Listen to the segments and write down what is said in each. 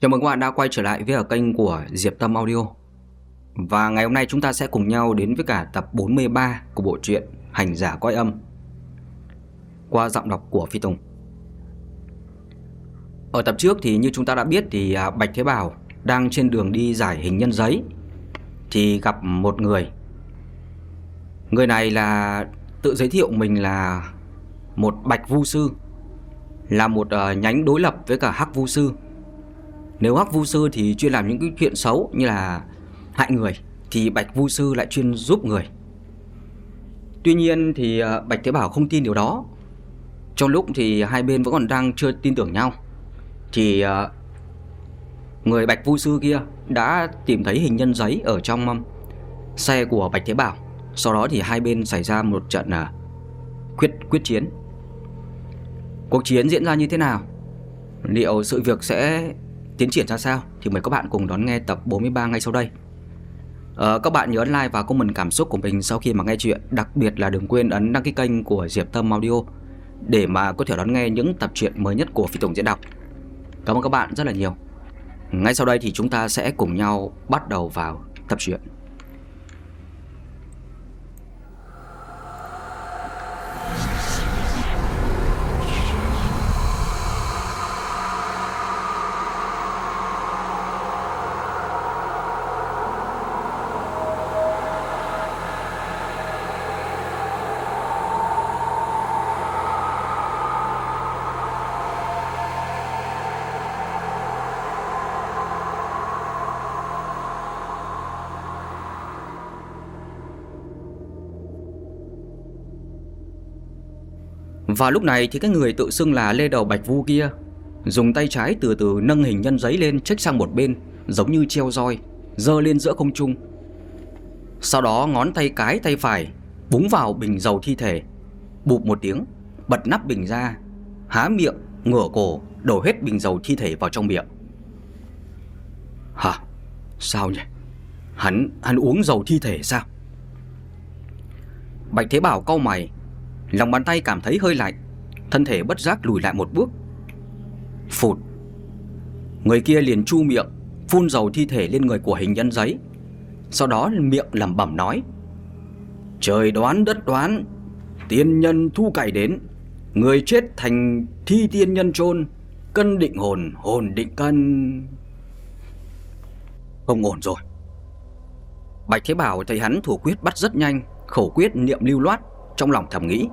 Chào mừng các bạn đã quay trở lại với ở kênh của Diệp Tâm Audio. Và ngày hôm nay chúng ta sẽ cùng nhau đến với cả tập 43 của bộ truyện Hành giả coi âm Qua giọng đọc của Phi Tùng. Ở tập trước thì như chúng ta đã biết thì à, Bạch Thế Bảo đang trên đường đi giải hình nhân giấy Thì gặp một người. Người này là, tự giới thiệu mình là một Bạch Vu Sư, Là một ờ, nhánh đối lập với cả Hắc Vu Sư nếu hắc vu sư thì chuyên làm những cái chuyện xấu như là hại người, Thì bạch vu sư lại chuyên giúp người. Tuy nhiên thì ờ, Bạch Thế Bảo không tin điều đó. Trong lúc thì hai bên vẫn còn đang chưa tin tưởng nhau, Thì ờ, người Bạch Vu Sư kia đã tìm thấy hình nhân giấy ở trong xe của Bạch Thế Bảo. Sau đó thì hai bên xảy ra một trận ờ, quyết quyết chiến. Cuộc chiến diễn ra như thế nào? Liệu sự việc sẽ tiến triển ra sao thì mời các bạn cùng đón nghe tập 43 ngay sau đây. À, các bạn nhớ ấn like và comment cảm xúc của mình sau khi mà nghe chuyện, đặc biệt là đừng quên ấn đăng ký kênh của Diệp Tâm Audio để mà có thể đón nghe những tập truyện mới nhất của Phi Tùng diễn đọc. Cảm ơn các bạn rất là nhiều. Ngay sau đây thì chúng ta sẽ cùng nhau bắt đầu vào tập truyện. Và lúc này thì cái người tự xưng là Lê Đầu Bạch Vu kia Dùng tay trái từ từ nâng hình nhân giấy lên trách sang một bên Giống như treo roi Dơ lên giữa không trung Sau đó ngón tay cái tay phải Búng vào bình dầu thi thể Bụp một tiếng Bật nắp bình ra Há miệng, ngửa cổ Đổ hết bình dầu thi thể vào trong miệng Hả? Sao nhỉ? Hắn, hắn uống dầu thi thể sao? Bạch Thế Bảo cau mày Lòng bàn tay cảm thấy hơi lạnh, Thân thể bất giác lùi lại một bước. Phụt. Người kia liền chu miệng, Phun dầu thi thể lên người của hình nhân giấy. Sau đó miệng lẩm bẩm nói, Trời đoán đất đoán, Tiên nhân thu cải đến, Người chết thành thi tiên nhân chôn, Cân định hồn Hồn định cân. Không ổn rồi. Bạch Thế Bảo thấy hắn thủ quyết bắt rất nhanh, Khẩu quyết niệm lưu loát Trong lòng thầm nghĩ.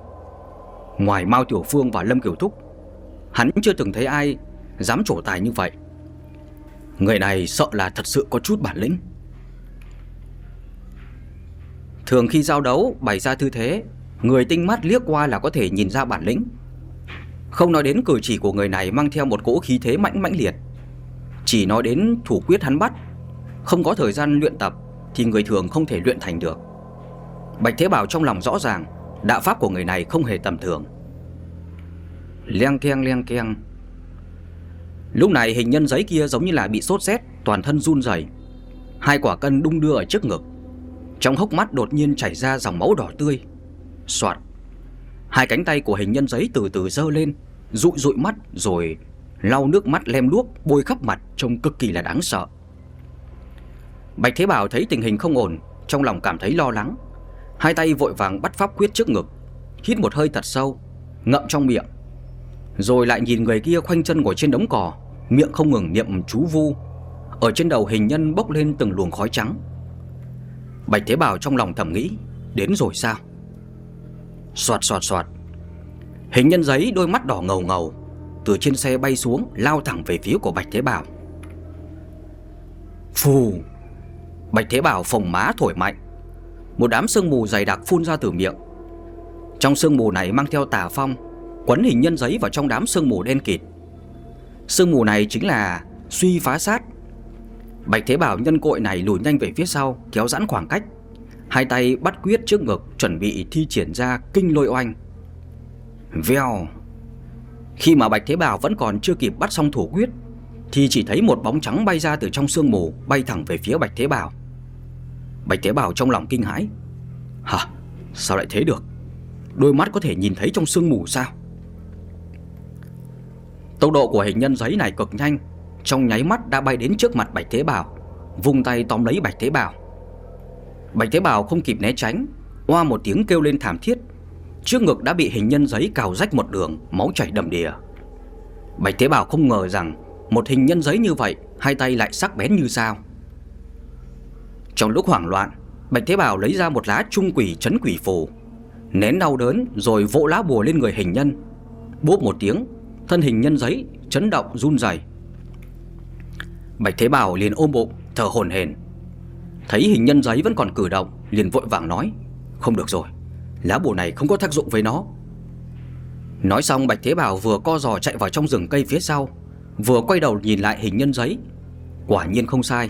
Ngoài Mao Tiểu Phương và Lâm Kiều Thúc, Hắn chưa từng thấy ai Dám trổ tài như vậy. Người này sợ là thật sự có chút bản lĩnh. Thường khi giao đấu, bày ra tư thế, Người tinh mắt liếc qua là có thể nhìn ra bản lĩnh. Không nói đến cử chỉ của người này mang theo một cỗ khí thế mãnh mãnh liệt. Chỉ nói đến thủ quyết hắn bắt, Không có thời gian luyện tập Thì người thường không thể luyện thành được. Bạch Thế Bảo trong lòng rõ ràng Đạo pháp của người này không hề tầm thường. Leng keng leng keng Lúc này hình nhân giấy kia giống như là bị sốt rét, Toàn thân run rẩy. Hai quả cân đung đưa ở trước ngực. Trong hốc mắt đột nhiên chảy ra dòng máu đỏ tươi. Soạt. Hai cánh tay của hình nhân giấy từ từ dơ lên, Rụi rụi mắt, rồi Lau nước mắt lem luốc, bôi khắp mặt Trông cực kỳ là đáng sợ. Bạch Thế Bảo thấy tình hình không ổn, Trong lòng cảm thấy lo lắng. Hai tay vội vàng bắt pháp quyết trước ngực, Hít một hơi thật sâu, Ngậm trong miệng, Rồi lại nhìn người kia khoanh chân ngồi trên đống cỏ, Miệng không ngừng niệm chú vu. Ở trên đầu hình nhân bốc lên từng luồng khói trắng. Bạch Thế Bảo trong lòng thầm nghĩ, Đến rồi sao? Xoạt xoạt xoạt. Hình nhân giấy đôi mắt đỏ ngầu ngầu, Từ trên xe bay xuống, Lao thẳng về phía của Bạch Thế Bảo. Phù! Bạch Thế Bảo phồng má thổi mạnh một đám sương mù dày đặc phun ra từ miệng. Trong sương mù này mang theo tà phong, Quấn hình nhân giấy vào trong đám sương mù đen kịt. Sương mù này chính là suy phá sát. Bạch Thế Bảo nhân cội này lùi nhanh về phía sau, Kéo giãn khoảng cách. Hai tay bắt quyết trước ngực, Chuẩn bị thi triển ra kinh lôi oanh. Vèo. Khi mà Bạch Thế Bảo vẫn còn chưa kịp bắt xong thủ quyết, Thì chỉ thấy một bóng trắng bay ra từ trong sương mù, Bay thẳng về phía Bạch Thế Bảo. Bạch Thế Bảo trong lòng kinh hãi. Hả? Sao lại thế được? Đôi mắt có thể nhìn thấy trong sương mù sao? Tốc độ của hình nhân giấy này cực nhanh, Trong nháy mắt đã bay đến trước mặt Bạch Thế Bảo Vung tay tóm lấy Bạch Thế Bảo Bạch Thế Bảo không kịp né tránh hoa một tiếng kêu lên thảm thiết. Trước ngực đã bị hình nhân giấy cào rách một đường, Máu chảy đầm đìa. Bạch Thế Bảo không ngờ rằng Một hình nhân giấy như vậy, Hai tay lại sắc bén như sao. Trong lúc hoảng loạn, Bạch Thế Bảo lấy ra một lá trung quỷ chấn quỷ phù, Nén đau đớn rồi vỗ lá bùa lên người hình nhân Bốp một tiếng, Thân hình nhân giấy chấn động run rẩy. Bạch Thế Bảo liền ôm bụng, thở hổn hển. Thấy hình nhân giấy vẫn còn cử động, Liền vội vàng nói, Không được rồi, Lá bùa này không có tác dụng với nó Nói xong, Bạch Thế Bảo vừa co giò chạy vào trong rừng cây phía sau, Vừa quay đầu nhìn lại hình nhân giấy Quả nhiên không sai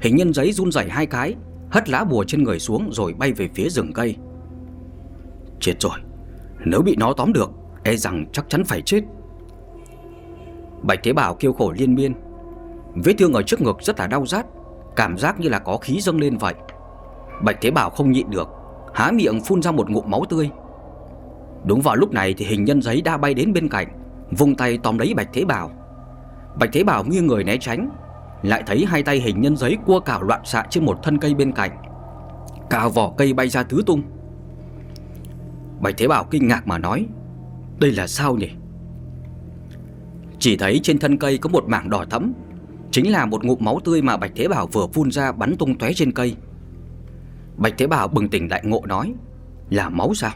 Hình nhân giấy run rẩy hai cái, Hất lá bùa trên người xuống rồi bay về phía rừng cây. Chết rồi, Nếu bị nó tóm được E rằng chắc chắn phải chết. Bạch Thế Bảo kêu khổ liên miên. Vết thương ở trước ngực rất là đau rát, Cảm giác như là có khí dâng lên vậy. Bạch Thế Bảo không nhịn được, Há miệng phun ra một ngụm máu tươi. Đúng vào lúc này thì hình nhân giấy đã bay đến bên cạnh Vùng tay tóm lấy Bạch Thế Bảo. Bạch Thế Bảo nghiêng người né tránh lại thấy hai tay hình nhân giấy cua cào loạn xạ trên một thân cây bên cạnh. Cả vỏ cây bay ra tứ tung. Bạch Thế Bảo kinh ngạc mà nói, Đây là sao nhỉ? Chỉ thấy trên thân cây có một mảng đỏ thẫm, Chính là một ngụm máu tươi mà Bạch Thế Bảo vừa phun ra bắn tung tóe trên cây. Bạch Thế Bảo bừng tỉnh lại ngộ nói, Là máu sao?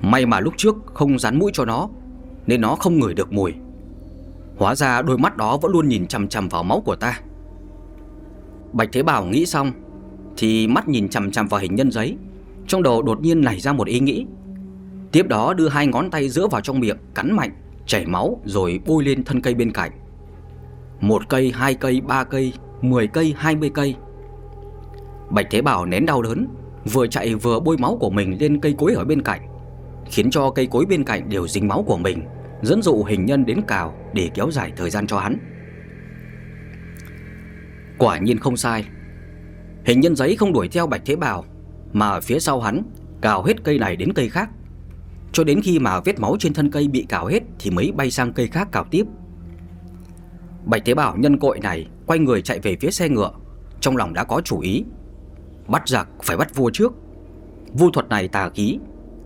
May mà lúc trước không dán mũi cho nó, Nên nó không ngửi được mùi. Hóa ra đôi mắt đó vẫn luôn nhìn chằm chằm vào máu của ta. Bạch Thế Bảo nghĩ xong Thì mắt nhìn chằm chằm vào hình nhân giấy. Trong đầu đột nhiên nảy ra một ý nghĩ. Tiếp đó đưa hai ngón tay giữa vào trong miệng Cắn mạnh, chảy máu Rồi bôi lên thân cây bên cạnh. Một cây, hai cây, ba cây Mười cây, hai mươi cây. Bạch Thế Bảo nén đau đớn Vừa chạy vừa bôi máu của mình lên cây cối ở bên cạnh Khiến cho cây cối bên cạnh đều dính máu của mình. Dẫn dụ hình nhân đến cào Để kéo dài thời gian cho hắn. Quả nhiên không sai. Hình nhân giấy không đuổi theo Bạch Thế Bảo, Mà ở phía sau hắn, Cào hết cây này đến cây khác. Cho đến khi mà vết máu trên thân cây bị cào hết Thì mới bay sang cây khác cào tiếp. Bạch Thế Bảo nhân cội này Quay người chạy về phía xe ngựa, Trong lòng đã có chủ ý. Bắt giặc phải bắt vua trước. Vu thuật này tà khí,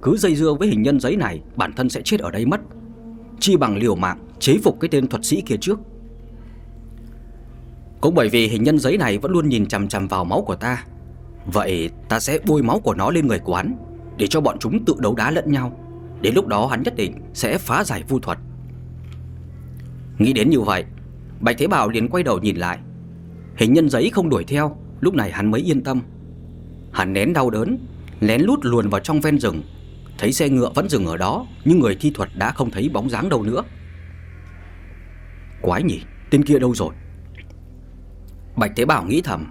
Cứ dây dưa với hình nhân giấy này, Bản thân sẽ chết ở đây mất. Chi bằng liều mạng chế phục cái tên thuật sĩ kia trước. Cũng bởi vì hình nhân giấy này Vẫn luôn nhìn chằm chằm vào máu của ta, Vậy ta sẽ bôi máu của nó lên người quán Để cho bọn chúng tự đấu đá lẫn nhau. Đến lúc đó hắn nhất định sẽ phá giải vu thuật. Nghĩ đến như vậy, Bạch Thế Bảo liền quay đầu nhìn lại. Hình nhân giấy không đuổi theo, Lúc này hắn mới yên tâm. Hắn nén đau đớn, Lén lút luồn vào trong ven rừng Thấy xe ngựa vẫn dừng ở đó, Nhưng người thi thuật đã không thấy bóng dáng đâu nữa. Quái nhỉ, Tên kia đâu rồi? Bạch Thế Bảo nghĩ thầm.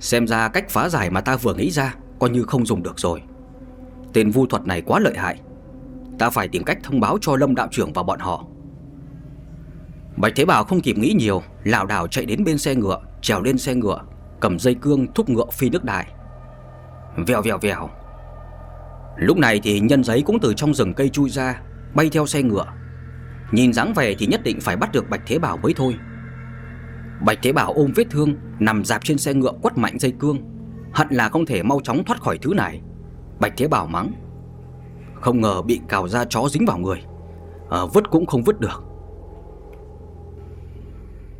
Xem ra cách phá giải mà ta vừa nghĩ ra, Coi như không dùng được rồi. Tên vu thuật này quá lợi hại. Ta phải tìm cách thông báo cho Lâm đạo trưởng và bọn họ. Bạch Thế Bảo không kịp nghĩ nhiều, lảo đảo chạy đến bên xe ngựa, Trèo lên xe ngựa, Cầm dây cương thúc ngựa phi nước đại Vèo vèo vèo. Lúc này thì nhân giấy cũng từ trong rừng cây chui ra Bay theo xe ngựa. Nhìn dáng vẻ thì nhất định phải bắt được Bạch Thế Bảo mới thôi. Bạch Thế Bảo ôm vết thương Nằm dạp trên xe ngựa quất mạnh dây cương. Hận là không thể mau chóng thoát khỏi thứ này. Bạch Thế Bảo mắng. Không ngờ bị cào ra chó dính vào người. À, Vứt cũng không vứt được.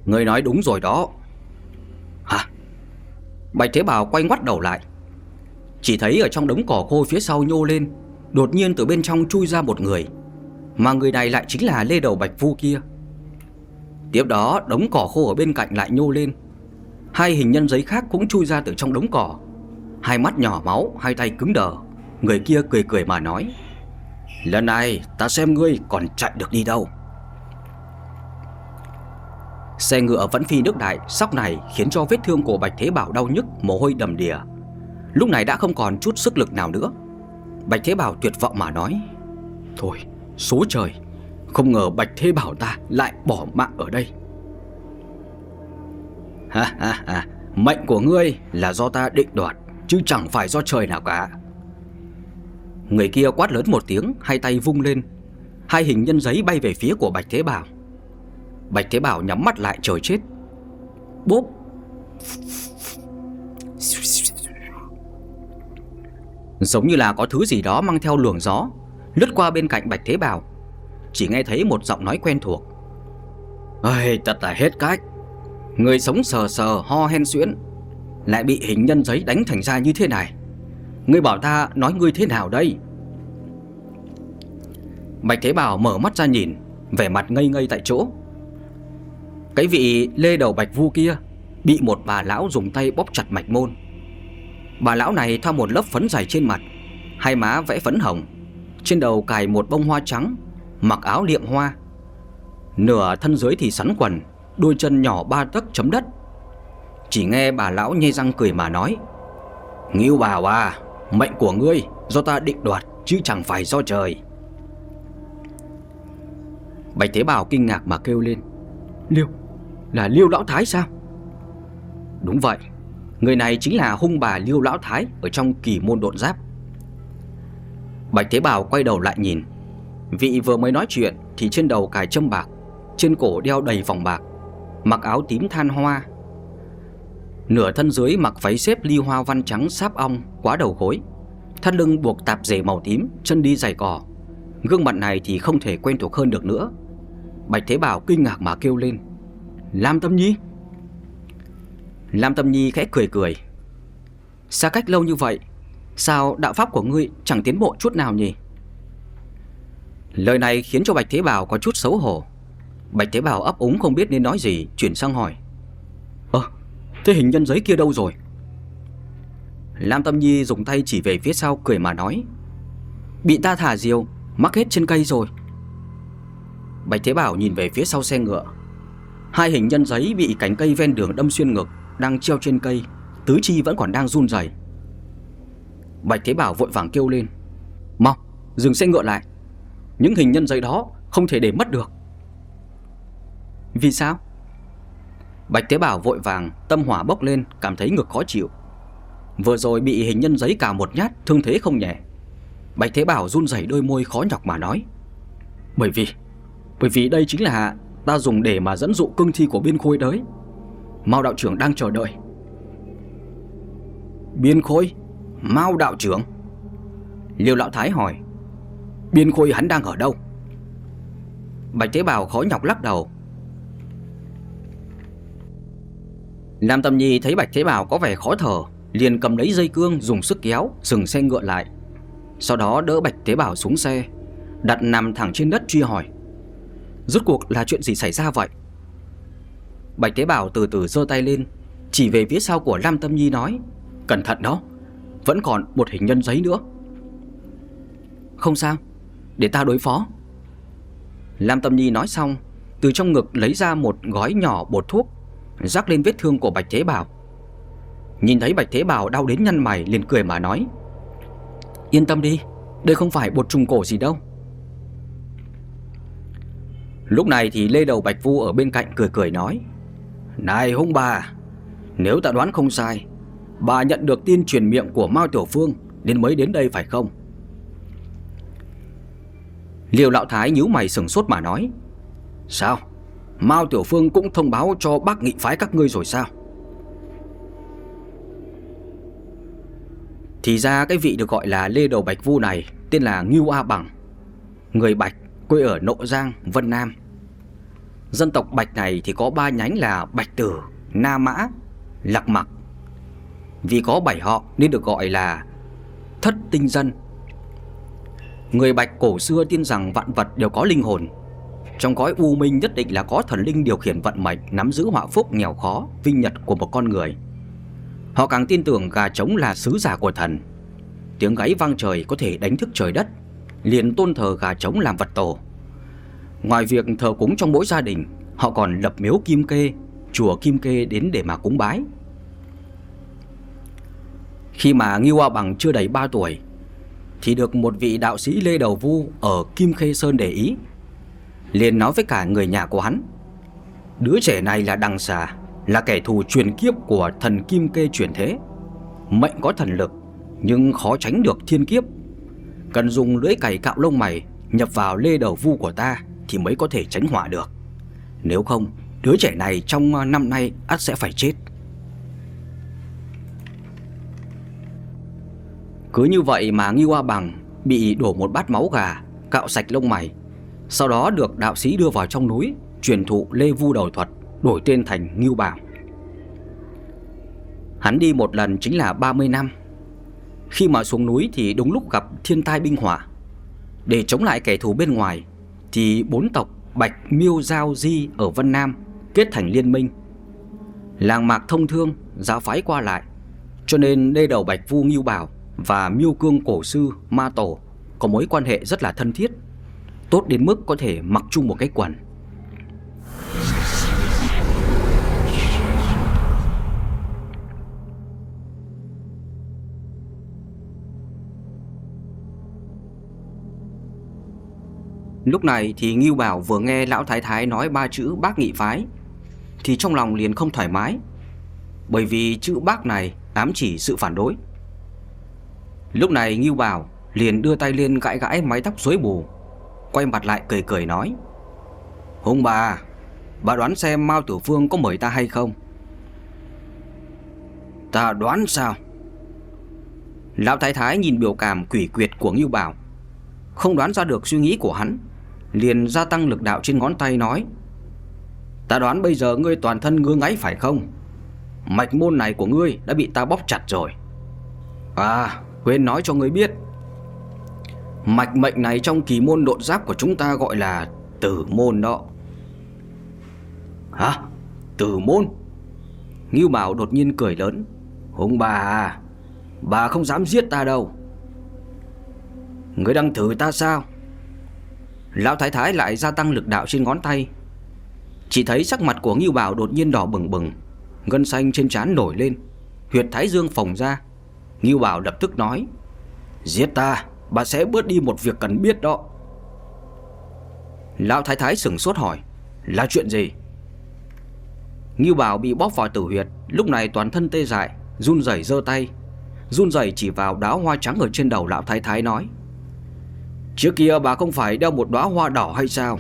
Người nói đúng rồi đó. Hả? Bạch Thế Bảo quay ngoắt đầu lại chỉ thấy ở trong đống cỏ khô phía sau nhô lên Đột nhiên từ bên trong chui ra một người. Mà người này lại chính là Lê Đầu Bạch Vu kia. Tiếp đó đống cỏ khô ở bên cạnh lại nhô lên. Hai hình nhân giấy khác cũng chui ra từ trong đống cỏ. Hai mắt nhỏ máu, hai tay cứng đờ. Người kia cười cười mà nói Lần này ta xem ngươi còn chạy được đi đâu. Xe ngựa vẫn phi nước đại Sóc này khiến cho vết thương của Bạch Thế Bảo đau nhức Mồ hôi đầm đìa. Lúc này đã không còn chút sức lực nào nữa. Bạch Thế Bảo tuyệt vọng mà nói, Thôi, số trời, Không ngờ Bạch Thế Bảo ta lại bỏ mạng ở đây. Ha ha ha, Mệnh của ngươi là do ta định đoạt, Chứ chẳng phải do trời nào cả. Người kia quát lớn một tiếng, Hai tay vung lên, Hai hình nhân giấy bay về phía của Bạch Thế Bảo. Bạch Thế Bảo nhắm mắt lại, trời chết. Bốp. Giống như là có thứ gì đó mang theo luồng gió Lướt qua bên cạnh Bạch Thế Bảo. Chỉ nghe thấy một giọng nói quen thuộc. Ây, thật là hết cách. Người sống sờ sờ ho hen xuyễn Lại bị hình nhân giấy đánh thành ra như thế này. Ngươi bảo ta nói ngươi thế nào đây? Bạch Thế Bảo mở mắt ra nhìn Vẻ mặt ngây ngây tại chỗ. Cái vị lê đầu bạch vu kia Bị một bà lão dùng tay bóp chặt mạch môn. Bà lão này thoa một lớp phấn dày trên mặt, Hai má vẽ phấn hồng, Trên đầu cài một bông hoa trắng, Mặc áo liệm hoa. Nửa thân dưới thì sắn quần, Đôi chân nhỏ ba tấc chấm đất. Chỉ nghe bà lão nhây răng cười mà nói, Nghiêu bà à Mệnh của ngươi do ta định đoạt Chứ chẳng phải do trời. Bạch Thế Bảo kinh ngạc mà kêu lên, Liêu, Là Liêu Lão Thái sao? Đúng vậy Người này chính là hung bà Liêu Lão Thái Ở trong kỳ môn độn giáp. Bạch Thế Bảo quay đầu lại nhìn. Vị vừa mới nói chuyện Thì trên đầu cài châm bạc, Trên cổ đeo đầy vòng bạc, Mặc áo tím than hoa. Nửa thân dưới mặc váy xếp ly hoa văn trắng sáp ong, Quá đầu gối. Thắt lưng buộc tạp dề màu tím, Chân đi giày cỏ Gương mặt này thì không thể quen thuộc hơn được nữa. Bạch Thế Bảo kinh ngạc mà kêu lên. Lam Tâm Nhi Lam Tâm Nhi khẽ cười cười. Xa cách lâu như vậy, Sao đạo pháp của ngươi chẳng tiến bộ chút nào nhỉ? Lời này khiến cho Bạch Thế Bảo có chút xấu hổ. Bạch Thế Bảo ấp úng không biết nên nói gì, Chuyển sang hỏi. Ơ, thế hình nhân giấy kia đâu rồi? Lam Tâm Nhi dùng tay chỉ về phía sau cười mà nói. Bị ta thả diều, Mắc hết trên cây rồi. Bạch Thế Bảo nhìn về phía sau xe ngựa. Hai hình nhân giấy bị cánh cây ven đường đâm xuyên ngực. Đang treo trên cây, Tứ chi vẫn còn đang run rẩy. Bạch Thế Bảo vội vàng kêu lên, Mau, dừng xe ngựa lại. Những hình nhân giấy đó không thể để mất được. Vì sao? Bạch Thế Bảo vội vàng, Tâm hỏa bốc lên, cảm thấy ngực khó chịu. Vừa rồi bị hình nhân giấy cào một nhát, Thương thế không nhẹ. Bạch Thế Bảo run rẩy đôi môi khó nhọc mà nói, Bởi vì Bởi vì đây chính là ta dùng để mà dẫn dụ cương thi của biên khôi đấy Mao đạo trưởng đang chờ đợi. Biên khôi Mao đạo trưởng. Liêu lão thái hỏi Biên khôi hắn đang ở đâu? Bạch Thế bào khó nhọc lắc đầu. Lam Tâm Nhi thấy Bạch Thế Bảo có vẻ khó thở, Liền cầm lấy dây cương dùng sức kéo, Dừng xe ngựa lại. Sau đó đỡ Bạch Thế Bảo xuống xe, Đặt nằm thẳng trên đất truy hỏi, Rốt cuộc là chuyện gì xảy ra vậy? Bạch Thế Bảo từ từ giơ tay lên, Chỉ về phía sau của Lam Tâm Nhi nói, Cẩn thận đó, Vẫn còn một hình nhân giấy nữa. Không sao, Để ta đối phó. Lam Tâm Nhi nói xong, Từ trong ngực lấy ra một gói nhỏ bột thuốc, Rắc lên vết thương của Bạch Thế Bảo. Nhìn thấy Bạch Thế Bảo đau đến nhăn mày liền cười mà nói, Yên tâm đi, Đây không phải bột trùng cổ gì đâu. Lúc này thì lê đầu Bạch Vu ở bên cạnh cười cười nói này hung bà Nếu ta đoán không sai Bà nhận được tin truyền miệng của Mao Tiểu Phương Nên mới đến đây phải không? Liều Lão Thái nhíu mày sừng sốt mà nói Sao? Mao Tiểu Phương cũng thông báo cho bác nghị phái các ngươi rồi sao? Thì ra cái vị được gọi là Lê Đầu Bạch Vu này Tên là Ngưu A Bằng Người Bạch quê ở Nộ Giang, Vân Nam. Dân tộc Bạch này thì có ba nhánh là Bạch Tử, Na Mã, Lạc Mặc. Vì có bảy họ nên được gọi là Thất Tinh Dân. Người Bạch cổ xưa tin rằng vạn vật đều có linh hồn. Trong cõi u minh nhất định là có thần linh điều khiển vận mệnh Nắm giữ họa phúc nghèo khó, vinh nhật của một con người. Họ càng tin tưởng gà trống là sứ giả của thần. Tiếng gáy vang trời có thể đánh thức trời đất liền tôn thờ gà trống làm vật tổ. Ngoài việc thờ cúng trong mỗi gia đình, Họ còn lập miếu kim kê, Chùa kim kê đến để mà cúng bái. Khi mà Nghi Hoa Bằng chưa đầy 3 tuổi, Thì được một vị đạo sĩ Lê Đầu Vu Ở Kim Khê Sơn để ý, liền nói với cả người nhà của hắn, Đứa trẻ này là đằng xà, Là kẻ thù truyền kiếp của thần Kim Kê chuyển thế. Mệnh có thần lực, Nhưng khó tránh được thiên kiếp. Cần dùng lưỡi cày cạo lông mày Nhập vào lê đầu vu của ta. Thì mới có thể tránh hỏa được. Nếu không, Đứa trẻ này trong ờ, năm nay ắt sẽ phải chết. Cứ như vậy mà Ngưu A Bằng Bị đổ một bát máu gà, Cạo sạch lông mày. Sau đó được đạo sĩ đưa vào trong núi, Truyền thụ Lê Vu Đầu Thuật, Đổi tên thành Ngưu Bảo Hắn đi một lần chính là 30 năm. Khi mà xuống núi thì đúng lúc gặp thiên tai binh hỏa. Để chống lại kẻ thù bên ngoài thì bốn tộc Bạch, Miêu, Giao, Di ở Vân Nam Kết thành liên minh. Làng mạc thông thương Giáo phái qua lại, Cho nên đê đầu Bạch Vu Nghiêu Bảo Và Miêu Cương Cổ Sư Ma Tổ Có mối quan hệ rất là thân thiết, Tốt đến mức có thể mặc chung một cái quần. Lúc này thì Ngưu Bảo vừa nghe Lão Thái Thái nói ba chữ bác nghị phái, Thì trong lòng liền không thoải mái, Bởi vì chữ bác này ám chỉ sự phản đối. Lúc này Ngưu Bảo liền đưa tay lên gãi gãi mái tóc rối bù, Quay mặt lại cười cười nói, Hùng bà Bà đoán xem Mao Tử Phương có mời ta hay không? Ta đoán sao? Lão Thái Thái nhìn biểu cảm quỷ quyệt của Ngưu Bảo, Không đoán ra được suy nghĩ của hắn. Liền gia tăng lực đạo trên ngón tay nói, Ta đoán bây giờ ngươi toàn thân ngứa ngáy phải không? Mạch môn này của ngươi đã bị ta bóp chặt rồi. À quên nói cho ngươi biết. Mạch mệnh này trong kỳ môn độn giáp của chúng ta gọi là tử môn đó. Hả? Tử môn? Ngưu Bảo đột nhiên cười lớn. Hùng bà à Bà không dám giết ta đâu. Ngươi đang thử ta sao? Lão Thái Thái lại gia tăng lực đạo trên ngón tay. Chỉ thấy sắc mặt của Ngưu Bảo đột nhiên đỏ bừng bừng Gân xanh trên trán nổi lên, Huyệt Thái Dương phồng ra. Ngưu Bảo lập tức nói, Giết ta, Bà sẽ bớt đi một việc cần biết đó. Lão Thái Thái sửng sốt hỏi, Là chuyện gì? Ngưu Bảo bị bóp vào tử huyệt, Lúc này toàn thân tê dại, Run rẩy giơ tay. Run rẩy chỉ vào đáo hoa trắng ở trên đầu Lão Thái Thái nói Trước kia bà không phải đeo một đóa hoa đỏ hay sao?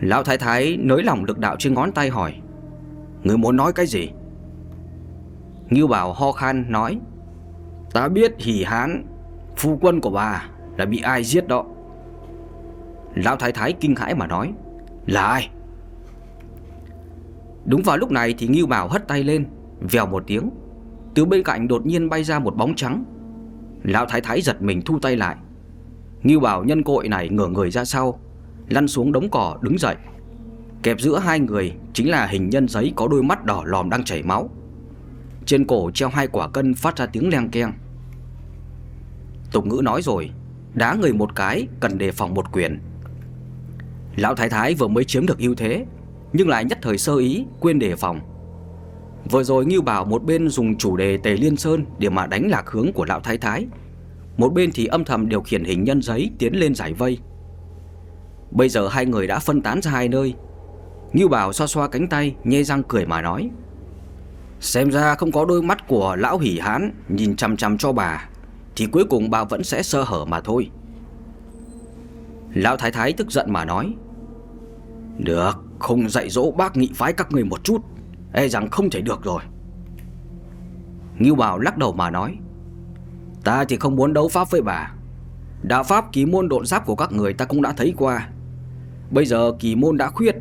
Lão Thái Thái nới lỏng lực đạo trên ngón tay hỏi. Người muốn nói cái gì? Ngưu Bảo ho khan nói. Ta biết hỉ hán, Phu quân của bà là bị ai giết đó. Lão Thái Thái kinh hãi mà nói. Là ai? Đúng vào lúc này thì Ngưu Bảo hất tay lên, Vèo một tiếng. Từ bên cạnh đột nhiên bay ra một bóng trắng. Lão Thái Thái giật mình thu tay lại. Ngưu Bảo nhân cội này ngửa người ra sau, Lăn xuống đống cỏ đứng dậy. Kẹp giữa hai người Chính là hình nhân giấy có đôi mắt đỏ lòm đang chảy máu. Trên cổ treo hai quả cân phát ra tiếng leng keng. Tục ngữ nói rồi, Đá người một cái cần đề phòng một quyền. Lão Thái Thái vừa mới chiếm được ưu thế, Nhưng lại nhất thời sơ ý Quên đề phòng. Vừa rồi Ngưu Bảo một bên dùng chủ đề Tề Liên Sơn Để mà đánh lạc hướng của Lão Thái Thái. Một bên thì âm thầm điều khiển hình nhân giấy Tiến lên giải vây. Bây giờ hai người đã phân tán ra hai nơi. Ngưu Bảo xoa xoa cánh tay, Nhê răng cười mà nói. Xem ra không có đôi mắt của lão hỉ hán Nhìn chăm chăm cho bà, Thì cuối cùng bà vẫn sẽ sơ hở mà thôi. Lão Thái Thái tức giận mà nói. Được, Không dạy dỗ bác nghị phái các người một chút. E rằng không thể được rồi. Ngưu Bảo lắc đầu mà nói, Ta thì không muốn đấu pháp với bà. Đạo pháp kỳ môn độn giáp của các người ta cũng đã thấy qua. Bây giờ kỳ môn đã khuyết,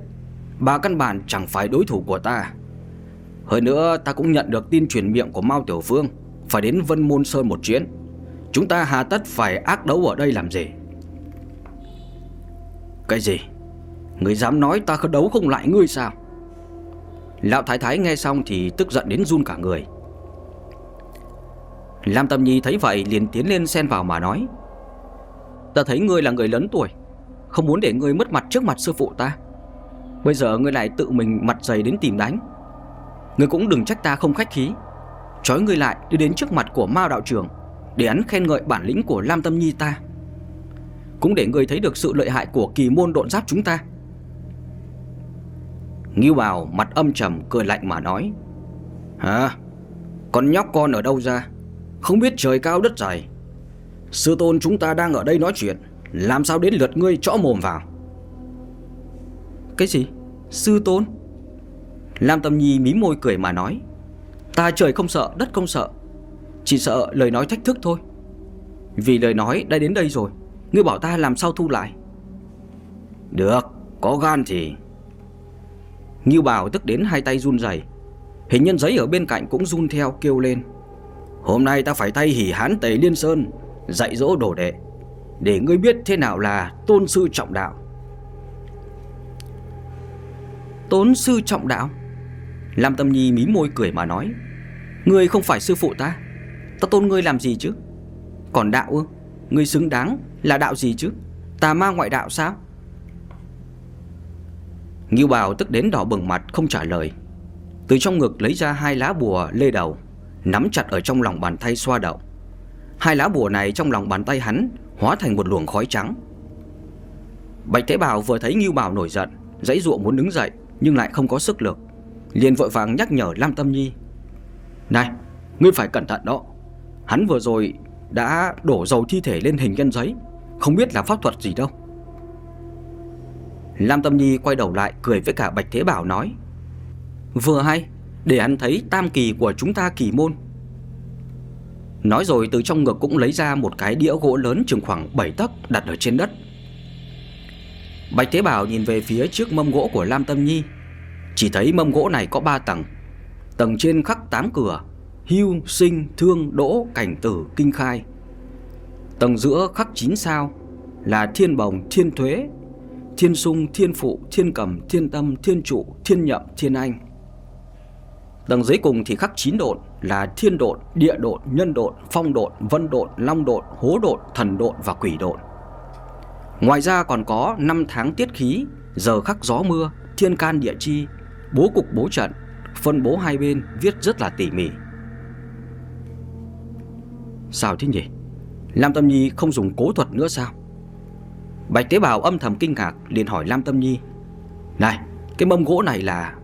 Bà căn bản chẳng phải đối thủ của ta. Hơn nữa, ta cũng nhận được tin truyền miệng của Mao Tiểu Phương Phải đến Vân Môn Sơn một chuyến. Chúng ta hà tất phải ác đấu ở đây làm gì? Cái gì? Người dám nói ta không đấu không lại ngươi sao? Lão Thái Thái nghe xong thì tức giận đến run cả người. Lam Tâm Nhi thấy vậy liền tiến lên xen vào mà nói, Ta thấy ngươi là người lớn tuổi, Không muốn để ngươi mất mặt trước mặt sư phụ ta. Bây giờ ngươi lại tự mình mặt dày đến tìm đánh. Ngươi cũng đừng trách ta không khách khí. Chói ngươi lại đi đến trước mặt của Mao đạo trưởng Để hắn khen ngợi bản lĩnh của Lam Tâm Nhi ta. Cũng để ngươi thấy được sự lợi hại của kỳ môn độn giáp chúng ta. Ngưu Bảo mặt âm trầm cười lạnh mà nói Hả? Con nhóc con ở đâu ra? Không biết trời cao đất dày Sư tôn chúng ta đang ở đây nói chuyện Làm sao đến lượt ngươi chõ mồm vào? Cái gì? Sư tôn? Lam Tâm Nhi mím môi cười mà nói Ta trời không sợ, đất không sợ. Chỉ sợ lời nói thách thức thôi. Vì lời nói đã đến đây rồi Ngươi bảo ta làm sao thu lại? Được, có gan thì Ngưu Bảo tức đến hai tay run rẩy. Hình nhân giấy ở bên cạnh cũng run theo, kêu lên. Hôm nay ta phải tay hỉ hán tề liên sơn, Dạy dỗ đồ đệ, Để ngươi biết thế nào là tôn sư trọng đạo. Tôn sư trọng đạo? Lam Tâm Nhi mí môi cười mà nói, Ngươi không phải sư phụ ta. Ta tôn ngươi làm gì chứ? Còn đạo ư? Ngươi xứng đáng là đạo gì chứ? Ta ma ngoại đạo sao? Ngưu Bảo tức đến đỏ bừng mặt không trả lời. Từ trong ngực lấy ra hai lá bùa lê đầu, Nắm chặt ở trong lòng bàn tay xoa động Hai lá bùa này trong lòng bàn tay hắn Hóa thành một luồng khói trắng. Bạch Thế Bảo vừa thấy Ngưu Bảo nổi giận, Dãy ruộng muốn đứng dậy, Nhưng lại không có sức lực, liền vội vàng nhắc nhở Lam Tâm Nhi. Này, Ngươi phải cẩn thận đó. Hắn vừa rồi đã đổ dầu thi thể lên hình nhân giấy, Không biết là pháp thuật gì đâu. Lam Tâm Nhi quay đầu lại cười với cả Bạch Thế Bảo nói Vừa hay Để hắn thấy tam kỳ của chúng ta kỳ môn. Nói rồi từ trong ngực cũng lấy ra một cái đĩa gỗ lớn chừng khoảng 7 tấc đặt ở trên đất. Bạch Thế Bảo nhìn về phía trước mâm gỗ của Lam Tâm Nhi Chỉ thấy mâm gỗ này có 3 tầng. Tầng trên khắc 8 cửa Hưu, sinh, thương, đỗ, cảnh tử, kinh khai. Tầng giữa khắc 9 sao Là thiên bồng, thiên thuế Thiên sung, thiên phụ, thiên cầm, thiên tâm, thiên trụ, thiên nhậm, thiên anh Tầng dưới cùng thì khắc chín độn là thiên độn, địa độn, nhân độn, phong độn, vân độn, long độn, hố độn, thần độn và quỷ độn Ngoài ra còn có 5 tháng tiết khí, giờ khắc gió mưa, thiên can địa chi, bố cục bố trận, phân bố hai bên viết rất là tỉ mỉ Sao thế nhỉ? Lam Tâm Nhi không dùng cố thuật nữa sao? Bạch Tế Bào âm thầm kinh ngạc liền hỏi Lam Tâm Nhi. Này, cái mâm gỗ này là...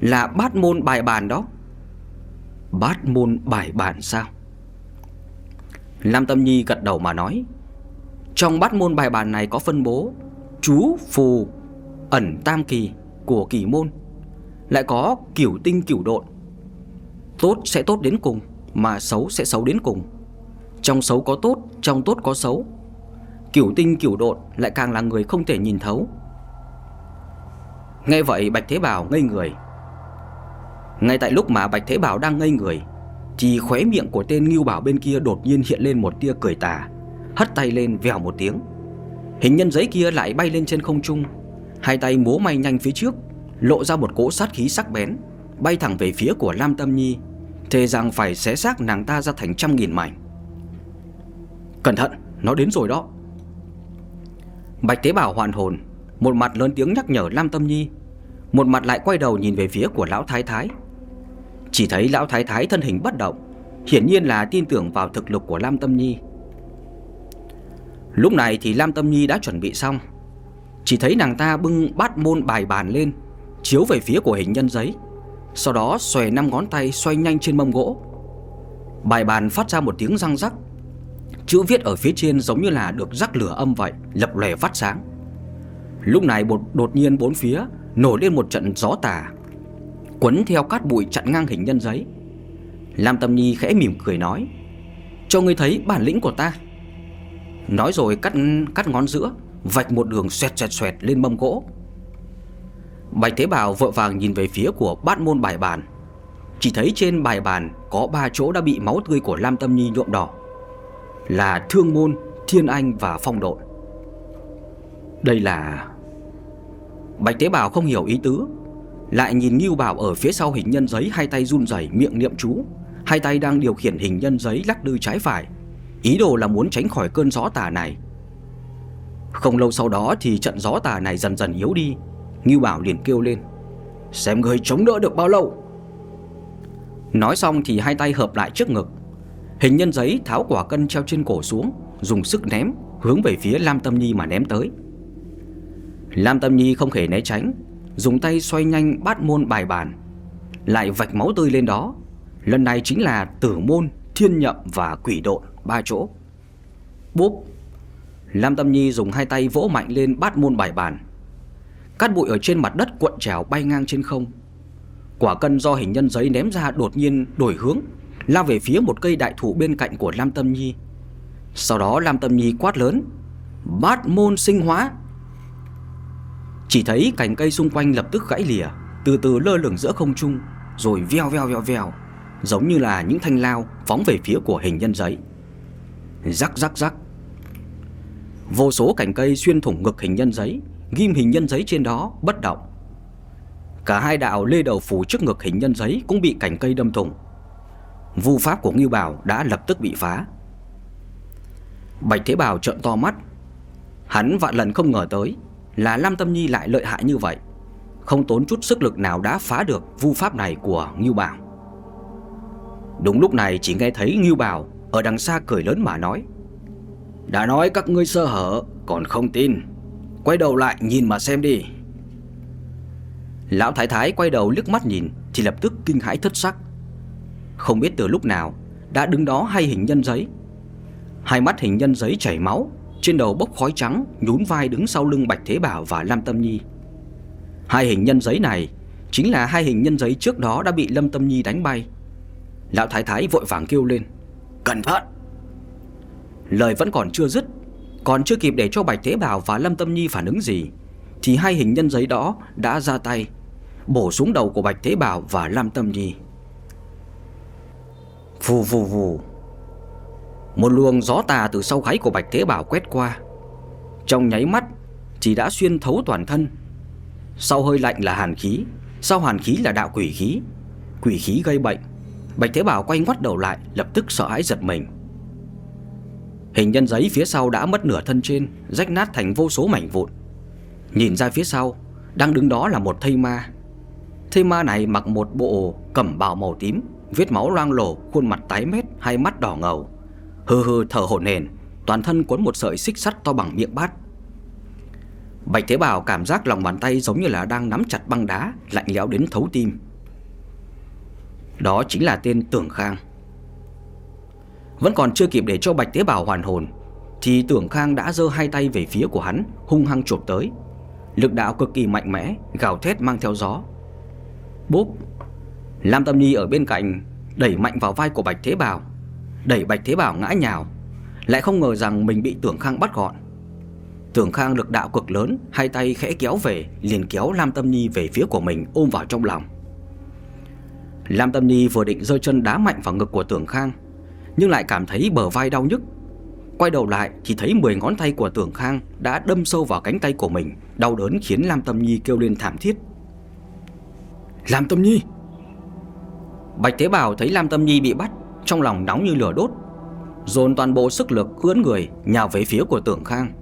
Là bát môn bài bàn đó. Bát môn bài bàn sao? Lam Tâm Nhi gật đầu mà nói Trong bát môn bài bàn này có phân bố Chú, phù, ẩn tam kỳ của kỳ môn. Lại có kiểu tinh kiểu độn. Tốt sẽ tốt đến cùng Mà xấu sẽ xấu đến cùng. Trong xấu có tốt, trong tốt có xấu. Kiểu tinh kiểu độn lại càng là người không thể nhìn thấu. Nghe vậy Bạch Thế Bảo ngây người. Ngay tại lúc mà Bạch Thế Bảo đang ngây người Thì khóe miệng của tên Ngưu Bảo bên kia đột nhiên hiện lên một tia cười tà Hất tay lên vèo một tiếng. Hình nhân giấy kia lại bay lên trên không trung Hai tay múa may nhanh phía trước Lộ ra một cỗ sát khí sắc bén Bay thẳng về phía của Lam Tâm Nhi Thề rằng phải xé xác nàng ta ra thành trăm nghìn mảnh. Cẩn thận, nó đến rồi đó. Bạch Tế Bảo hoàn hồn, Một mặt lớn tiếng nhắc nhở Lam Tâm Nhi, Một mặt lại quay đầu nhìn về phía của Lão Thái Thái. Chỉ thấy Lão Thái Thái thân hình bất động, Hiển nhiên là tin tưởng vào thực lực của Lam Tâm Nhi. Lúc này thì Lam Tâm Nhi đã chuẩn bị xong. Chỉ thấy nàng ta bưng bát môn bài bàn lên, Chiếu về phía của hình nhân giấy, Sau đó xòe năm ngón tay xoay nhanh trên mâm gỗ. Bài bàn phát ra một tiếng răng rắc Chữ viết ở phía trên giống như là được rắc lửa âm vậy, Lập lòe phát sáng. Lúc này bột đột nhiên bốn phía Nổi lên một trận gió tà, Quấn theo cát bụi chặn ngang hình nhân giấy. Lam Tâm Nhi khẽ mỉm cười nói, Cho ngươi thấy bản lĩnh của ta. Nói rồi cắt cắt ngón giữa, Vạch một đường xoẹt xoẹt xoẹt lên mâm gỗ. Bạch Thế Bảo vội vàng nhìn về phía của bát môn bài bàn Chỉ thấy trên bài bàn Có ba chỗ đã bị máu tươi của Lam Tâm Nhi nhuộm đỏ là Thương Môn, Thiên Anh và Phong Độn. Đây là... Bạch Tế Bảo không hiểu ý tứ, lại nhìn Ngưu Bảo ở phía sau hình nhân giấy hai tay run rẩy miệng niệm chú, hai tay đang điều khiển hình nhân giấy lắc lư trái phải, ý đồ là muốn tránh khỏi cơn gió tà này. Không lâu sau đó thì trận gió tà này dần dần yếu đi, Ngưu Bảo liền kêu lên, xem người chống đỡ được bao lâu. Nói xong thì hai tay hợp lại trước ngực Hình nhân giấy tháo quả cân treo trên cổ xuống Dùng sức ném Hướng về phía Lam Tâm Nhi mà ném tới. Lam Tâm Nhi không hề né tránh Dùng tay xoay nhanh bát môn bài bàn Lại vạch máu tươi lên đó. Lần này chính là tử môn, thiên nhậm và quỷ độn Ba chỗ. Bốp Lam Tâm Nhi dùng hai tay vỗ mạnh lên bát môn bài bàn Cát bụi ở trên mặt đất cuộn trào bay ngang trên không. Quả cân do hình nhân giấy ném ra đột nhiên đổi hướng Lao về phía một cây đại thụ bên cạnh của Lam Tâm Nhi. Sau đó Lam Tâm Nhi quát lớn, Bát môn sinh hóa. Chỉ thấy cành cây xung quanh lập tức gãy lìa, Từ từ lơ lửng giữa không trung, Rồi veo veo veo veo, Giống như là những thanh lao phóng về phía của hình nhân giấy Rắc rắc rắc. Vô số cành cây xuyên thủng ngực hình nhân giấy Ghim hình nhân giấy trên đó bất động. Cả hai đạo lê đầu phủ trước ngực hình nhân giấy Cũng bị cành cây đâm thủng. Vu pháp của Ngưu Bảo đã lập tức bị phá. Bạch Thế Bảo trợn to mắt. Hắn vạn lần không ngờ tới Là Lam Tâm Nhi lại lợi hại như vậy. Không tốn chút sức lực nào đã phá được vu pháp này của Ngưu Bảo Đúng lúc này chỉ nghe thấy Ngưu Bảo Ở đằng xa cười lớn mà nói, Đã nói các ngươi sơ hở, Còn không tin. Quay đầu lại nhìn mà xem đi. Lão Thái Thái quay đầu liếc mắt nhìn Thì lập tức kinh hãi thất sắc. Không biết từ lúc nào, Đã đứng đó hai hình nhân giấy. Hai mắt hình nhân giấy chảy máu, Trên đầu bốc khói trắng, Nhún vai đứng sau lưng Bạch Thế Bảo và Lam Tâm Nhi. Hai hình nhân giấy này Chính là hai hình nhân giấy trước đó đã bị Lâm Tâm Nhi đánh bay. Lão Thái Thái vội vàng kêu lên, Cẩn thận! Lời vẫn còn chưa dứt, Còn chưa kịp để cho Bạch Thế Bảo và Lâm Tâm Nhi phản ứng gì, Thì hai hình nhân giấy đó đã ra tay, Bổ xuống đầu của Bạch Thế Bảo và Lâm Tâm Nhi. Vù vù vù. Một luồng gió tà từ sau gáy của Bạch Thế Bảo quét qua. Trong nháy mắt, chỉ đã xuyên thấu toàn thân. Sau hơi lạnh là hàn khí, Sau hàn khí là đạo quỷ khí. Quỷ khí gây bệnh. Bạch Thế Bảo quay ngoắt đầu lại, Lập tức sợ hãi giật mình. Hình nhân giấy phía sau đã mất nửa thân trên, Rách nát thành vô số mảnh vụn. Nhìn ra phía sau, Đang đứng đó là một thây ma. Thây ma này mặc một bộ cẩm bào màu tím. Vết máu loang lổ, Khuôn mặt tái mét, Hai mắt đỏ ngầu. Hừ hừ, thở hổn hển, Toàn thân cuốn một sợi xích sắt to bằng miệng bát. Bạch Thế Bảo cảm giác lòng bàn tay giống như là đang nắm chặt băng đá, Lạnh lẽo đến thấu tim. Đó chính là tên Tưởng Khang. Vẫn còn chưa kịp để cho Bạch Tế Bảo hoàn hồn, Thì Tưởng Khang đã giơ hai tay về phía của hắn, Hung hăng chụp tới. Lực đạo cực kỳ mạnh mẽ, Gào thét mang theo gió. Bốp Lam Tâm Nhi ở bên cạnh Đẩy mạnh vào vai của Bạch Thế Bảo, Đẩy Bạch Thế Bảo ngã nhào, Lại không ngờ rằng mình bị Tưởng Khang bắt gọn. Tưởng Khang lực đạo cực lớn, Hai tay khẽ kéo về, Liền kéo Lam Tâm Nhi về phía của mình ôm vào trong lòng. Lam Tâm Nhi vừa định rơi chân đá mạnh vào ngực của Tưởng Khang, Nhưng lại cảm thấy bờ vai đau nhức. Quay đầu lại thì thấy 10 ngón tay của Tưởng Khang đã đâm sâu vào cánh tay của mình, Đau đớn khiến Lam Tâm Nhi kêu lên thảm thiết. Lam Tâm Nhi! Bạch Thế Bảo thấy Lam Tâm Nhi bị bắt, Trong lòng nóng như lửa đốt, Dồn toàn bộ sức lực ưỡn người nhào về phía của Tưởng Khang.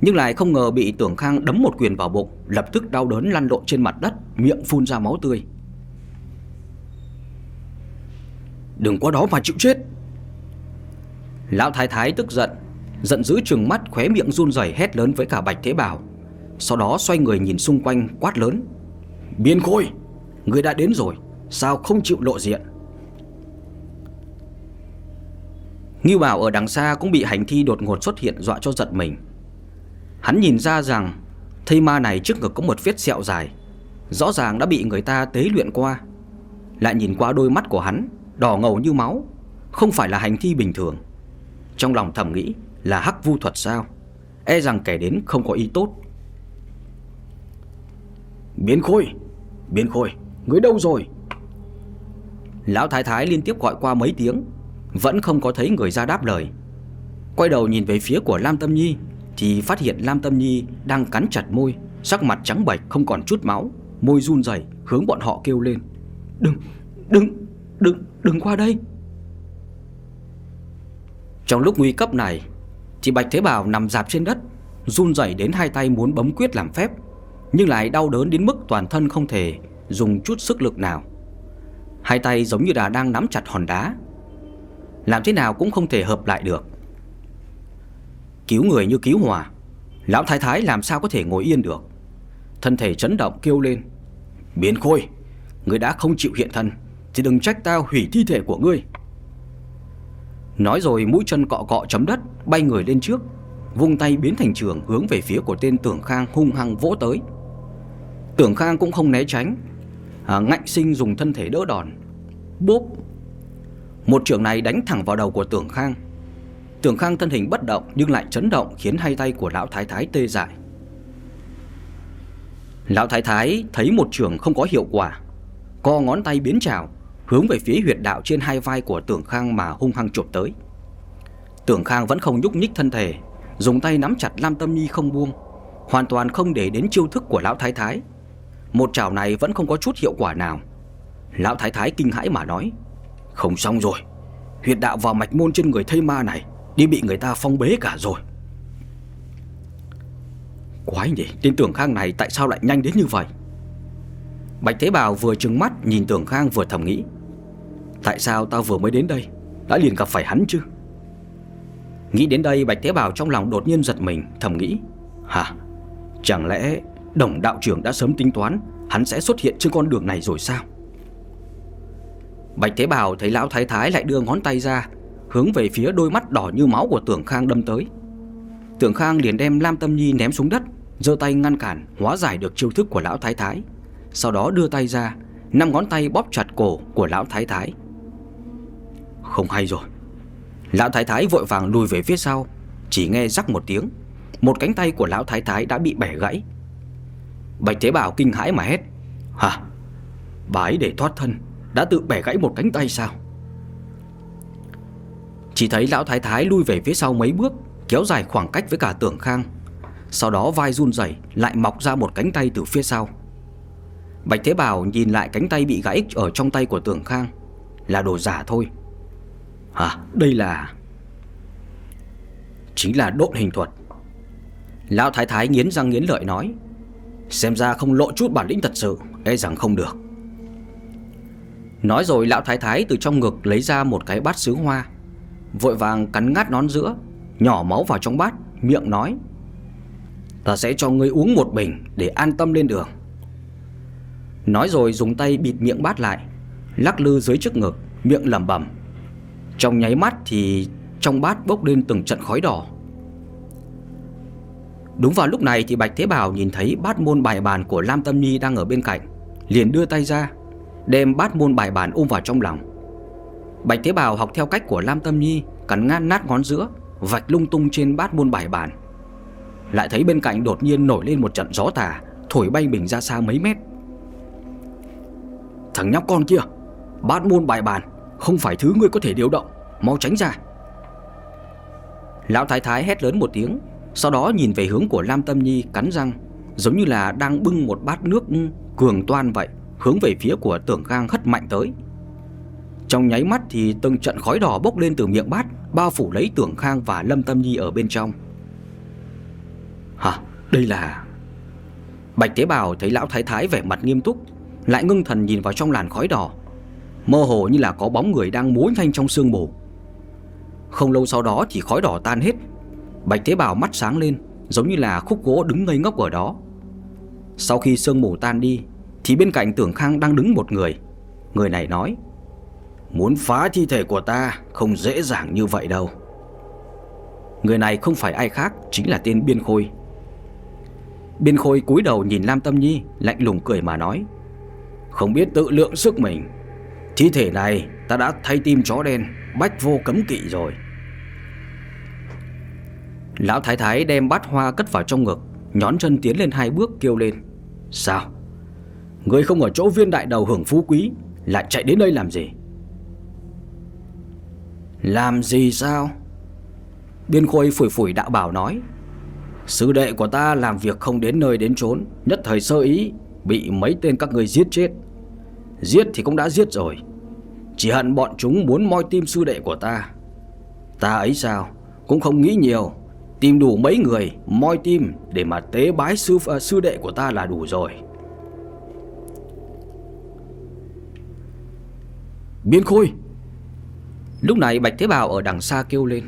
Nhưng lại không ngờ bị Tưởng Khang đấm một quyền vào bụng, Lập tức đau đớn lăn lộn trên mặt đất, Miệng phun ra máu tươi. Đừng qua đó mà chịu chết. Lão thái thái tức giận Giận dữ trừng mắt, khóe miệng run rẩy hét lớn với cả Bạch Thế Bảo. Sau đó xoay người nhìn xung quanh, quát lớn Biên Khôi, Người đã đến rồi. Sao không chịu lộ diện? Ngưu Bảo ở đằng xa cũng bị hành thi đột ngột xuất hiện dọa cho giật mình. Hắn nhìn ra rằng, Thây ma này trước ngực có một vết sẹo dài. Rõ ràng đã bị người ta tế luyện qua. Lại nhìn qua đôi mắt của hắn, Đỏ ngầu như máu, Không phải là hành thi bình thường. Trong lòng thầm nghĩ là hắc vu thuật sao? E rằng kẻ đến không có ý tốt. Biến khôi Biến khôi, Người đâu rồi? Lão thái thái liên tiếp gọi qua mấy tiếng Vẫn không có thấy người ra đáp lời. Quay đầu nhìn về phía của Lam Tâm Nhi Thì phát hiện Lam Tâm Nhi đang cắn chặt môi Sắc mặt trắng bệch không còn chút máu Môi run rẩy hướng bọn họ kêu lên. Đừng, đừng, đừng, đừng qua đây. Trong lúc nguy cấp này Thì Bạch Thế Bảo nằm dạp trên đất Run rẩy đến hai tay muốn bấm quyết làm phép Nhưng lại đau đớn đến mức toàn thân không thể Dùng chút sức lực nào. Hai tay giống như là đang nắm chặt hòn đá. Làm thế nào cũng không thể hợp lại được. Cứu người như cứu hòa Lão thái thái làm sao có thể ngồi yên được? Thân thể chấn động kêu lên. Biến khôi, Người đã không chịu hiện thân, Thì đừng trách tao hủy thi thể của ngươi. Nói rồi mũi chân cọ cọ chấm đất, Bay người lên trước, Vung tay biến thành trường hướng về phía của tên tưởng khang hung hăng vỗ tới. Tưởng Khang cũng không né tránh à, Ngạnh sinh dùng thân thể đỡ đòn. Bốp Một trường này đánh thẳng vào đầu của Tưởng Khang. Tưởng Khang thân hình bất động Nhưng lại chấn động khiến hai tay của lão thái thái tê dại. Lão thái thái thấy một trường không có hiệu quả Co ngón tay biến trào Hướng về phía huyệt đạo trên hai vai của Tưởng Khang mà hung hăng chụp tới. Tưởng Khang vẫn không nhúc nhích thân thể Dùng tay nắm chặt Lam Tâm Nhi không buông Hoàn toàn không để đến chiêu thức của Lão Thái Thái. Một chảo này vẫn không có chút hiệu quả nào. Lão Thái Thái kinh hãi mà nói, Không xong rồi. Huyệt đạo vào mạch môn trên người thây ma này Đi bị người ta phong bế cả rồi. Quái nhỉ, Tên Tưởng Khang này tại sao lại nhanh đến như vậy? Bạch Thế Bảo vừa trừng mắt Nhìn Tưởng Khang vừa thầm nghĩ, Tại sao tao vừa mới đến đây, Đã liền gặp phải hắn chứ? Nghĩ đến đây, Bạch Thế Bảo trong lòng đột nhiên giật mình, Thầm nghĩ, Hả? Chẳng lẽ đồng đạo trưởng đã sớm tính toán, Hắn sẽ xuất hiện trên con đường này rồi sao? Bạch Thế Bảo thấy lão thái thái lại đưa ngón tay ra, Hướng về phía đôi mắt đỏ như máu của Tưởng Khang đâm tới. Tưởng Khang liền đem Lam Tâm Nhi ném xuống đất, giơ tay ngăn cản, Hóa giải được chiêu thức của lão thái thái. Sau đó đưa tay ra, năm ngón tay bóp chặt cổ của lão thái thái. Không hay rồi. Lão thái thái vội vàng lùi về phía sau, Chỉ nghe rắc một tiếng. Một cánh tay của lão thái thái đã bị bẻ gãy. Bạch Thế Bảo kinh hãi mà hét. Hả? Bà ấy để thoát thân, Đã tự bẻ gãy một cánh tay sao? Chỉ thấy lão thái thái lui về phía sau mấy bước, Kéo dài khoảng cách với cả tưởng khang. Sau đó vai run rẩy, Lại mọc ra một cánh tay từ phía sau. Bạch Thế Bảo nhìn lại cánh tay bị gãy Ở trong tay của tưởng khang, Là đồ giả thôi. Hả? Đây là Chính là độn hình thuật. Lão Thái Thái nghiến răng nghiến lợi nói. Xem ra không lộ chút bản lĩnh thật sự E rằng không được. Nói rồi, lão thái thái từ trong ngực lấy ra một cái bát sứ hoa, Vội vàng cắn ngát nón giữa, Nhỏ máu vào trong bát, Miệng nói, Ta sẽ cho ngươi uống một bình Để an tâm lên đường. Nói rồi dùng tay bịt miệng bát lại, Lắc lư dưới trước ngực, Miệng lẩm bẩm, Trong nháy mắt thì Trong bát bốc lên từng trận khói đỏ Đúng vào lúc này thì Bạch Thế Bảo nhìn thấy bát môn bài bàn của Lam Tâm Nhi đang ở bên cạnh, Liền đưa tay ra, Đem bát môn bài bàn ôm vào trong lòng. Bạch Thế Bảo học theo cách của Lam Tâm Nhi, Cắn ngang nát ngón giữa, Vạch lung tung trên bát môn bài bàn. Lại thấy bên cạnh đột nhiên nổi lên một trận gió tà, Thổi bay mình ra xa mấy mét. Thằng nhóc con kia, Bát môn bài bàn Không phải thứ ngươi có thể điều động, Mau tránh ra. Lão Thái Thái hét lớn một tiếng sau đó nhìn về hướng của Lam Tâm Nhi cắn răng, Giống như là đang bưng một bát nước cường toan vậy, Hướng về phía của tưởng khang hất mạnh tới. Trong nháy mắt thì từng trận khói đỏ bốc lên từ miệng bát, Bao phủ lấy tưởng khang và Lâm Tâm Nhi ở bên trong. Hả? Đây là Bạch Tế Bào thấy lão thái thái vẻ mặt nghiêm túc, Lại ngưng thần nhìn vào trong làn khói đỏ, Mơ hồ như là có bóng người đang múa nhanh trong sương mù. Không lâu sau đó thì khói đỏ tan hết Bạch Thế Bảo mắt sáng lên, Giống như là khúc gỗ đứng ngây ngốc ở đó. Sau khi sương mù tan đi, Thì bên cạnh tưởng khang đang đứng một người. Người này nói, Muốn phá thi thể của ta Không dễ dàng như vậy đâu. Người này không phải ai khác Chính là tên Biên Khôi. Biên Khôi cúi đầu nhìn Lam Tâm Nhi, Lạnh lùng cười mà nói, Không biết tự lượng sức mình. Thi thể này ta đã thay tim chó đen, Bách vô cấm kỵ rồi. Lão Thái Thái đem bát hoa cất vào trong ngực, Nhón chân tiến lên hai bước kêu lên. Sao? Người không ở chỗ viên đại đầu hưởng phú quý, Lại chạy đến đây làm gì? Làm gì sao? Biên Khôi phủi phủi đạo bảo nói. Sư đệ của ta làm việc không đến nơi đến chốn, Nhất thời sơ ý, Bị mấy tên các người giết chết. Giết thì cũng đã giết rồi, Chỉ hận bọn chúng muốn moi tim sư đệ của ta. Ta ấy sao? Cũng không nghĩ nhiều. Tìm đủ mấy người moi tim Để mà tế bái sư uh, sư đệ của ta là đủ rồi. Biên Khôi. Lúc này Bạch Thế Bảo ở đằng xa kêu lên.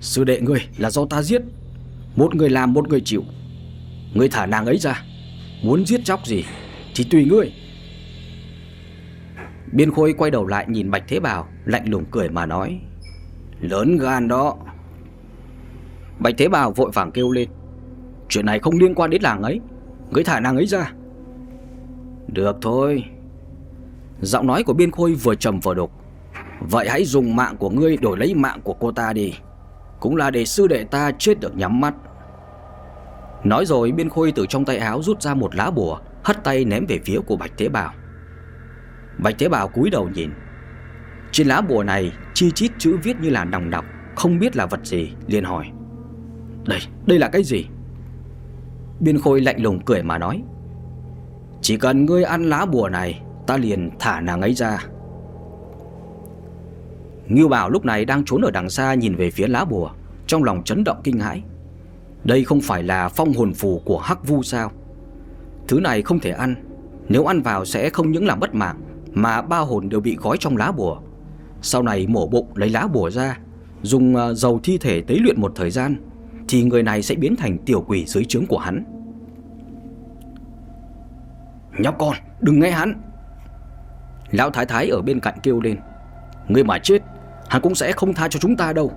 Sư đệ ngươi là do ta giết. Một người làm một người chịu. Ngươi thả nàng ấy ra. Muốn giết chóc gì Thì tùy ngươi. Biên Khôi quay đầu lại nhìn Bạch Thế Bảo Lạnh lùng cười mà nói Lớn gan đó Bạch Thế Bảo vội vàng kêu lên. Chuyện này không liên quan đến làng ấy. Ngươi thả nàng ấy ra. Được thôi. Giọng nói của biên khôi vừa trầm vừa đục. Vậy hãy dùng mạng của ngươi đổi lấy mạng của cô ta đi. Cũng là để sư đệ ta chết được nhắm mắt. Nói rồi, biên khôi từ trong tay áo rút ra một lá bùa, Hất tay ném về phía của Bạch Thế Bảo Bạch Thế Bảo cúi đầu nhìn. Trên lá bùa này, chi chít chữ viết như là nòng đọc, Không biết là vật gì, liền hỏi. Đây, đây là cái gì? Biên khôi lạnh lùng cười mà nói Chỉ cần ngươi ăn lá bùa này Ta liền thả nàng ấy ra. Ngưu Bảo lúc này đang trốn ở đằng xa nhìn về phía lá bùa Trong lòng chấn động kinh hãi. Đây không phải là phong hồn phù của Hắc Vu sao? Thứ này không thể ăn. Nếu ăn vào sẽ không những làm bất mạng Mà ba hồn đều bị gói trong lá bùa. Sau này mổ bụng lấy lá bùa ra Dùng ờ, dầu thi thể tế luyện một thời gian. Thì người này sẽ biến thành tiểu quỷ dưới trướng của hắn. Nhóc con, đừng nghe hắn. Lão Thái Thái ở bên cạnh kêu lên. Ngươi mà chết, Hắn cũng sẽ không tha cho chúng ta đâu.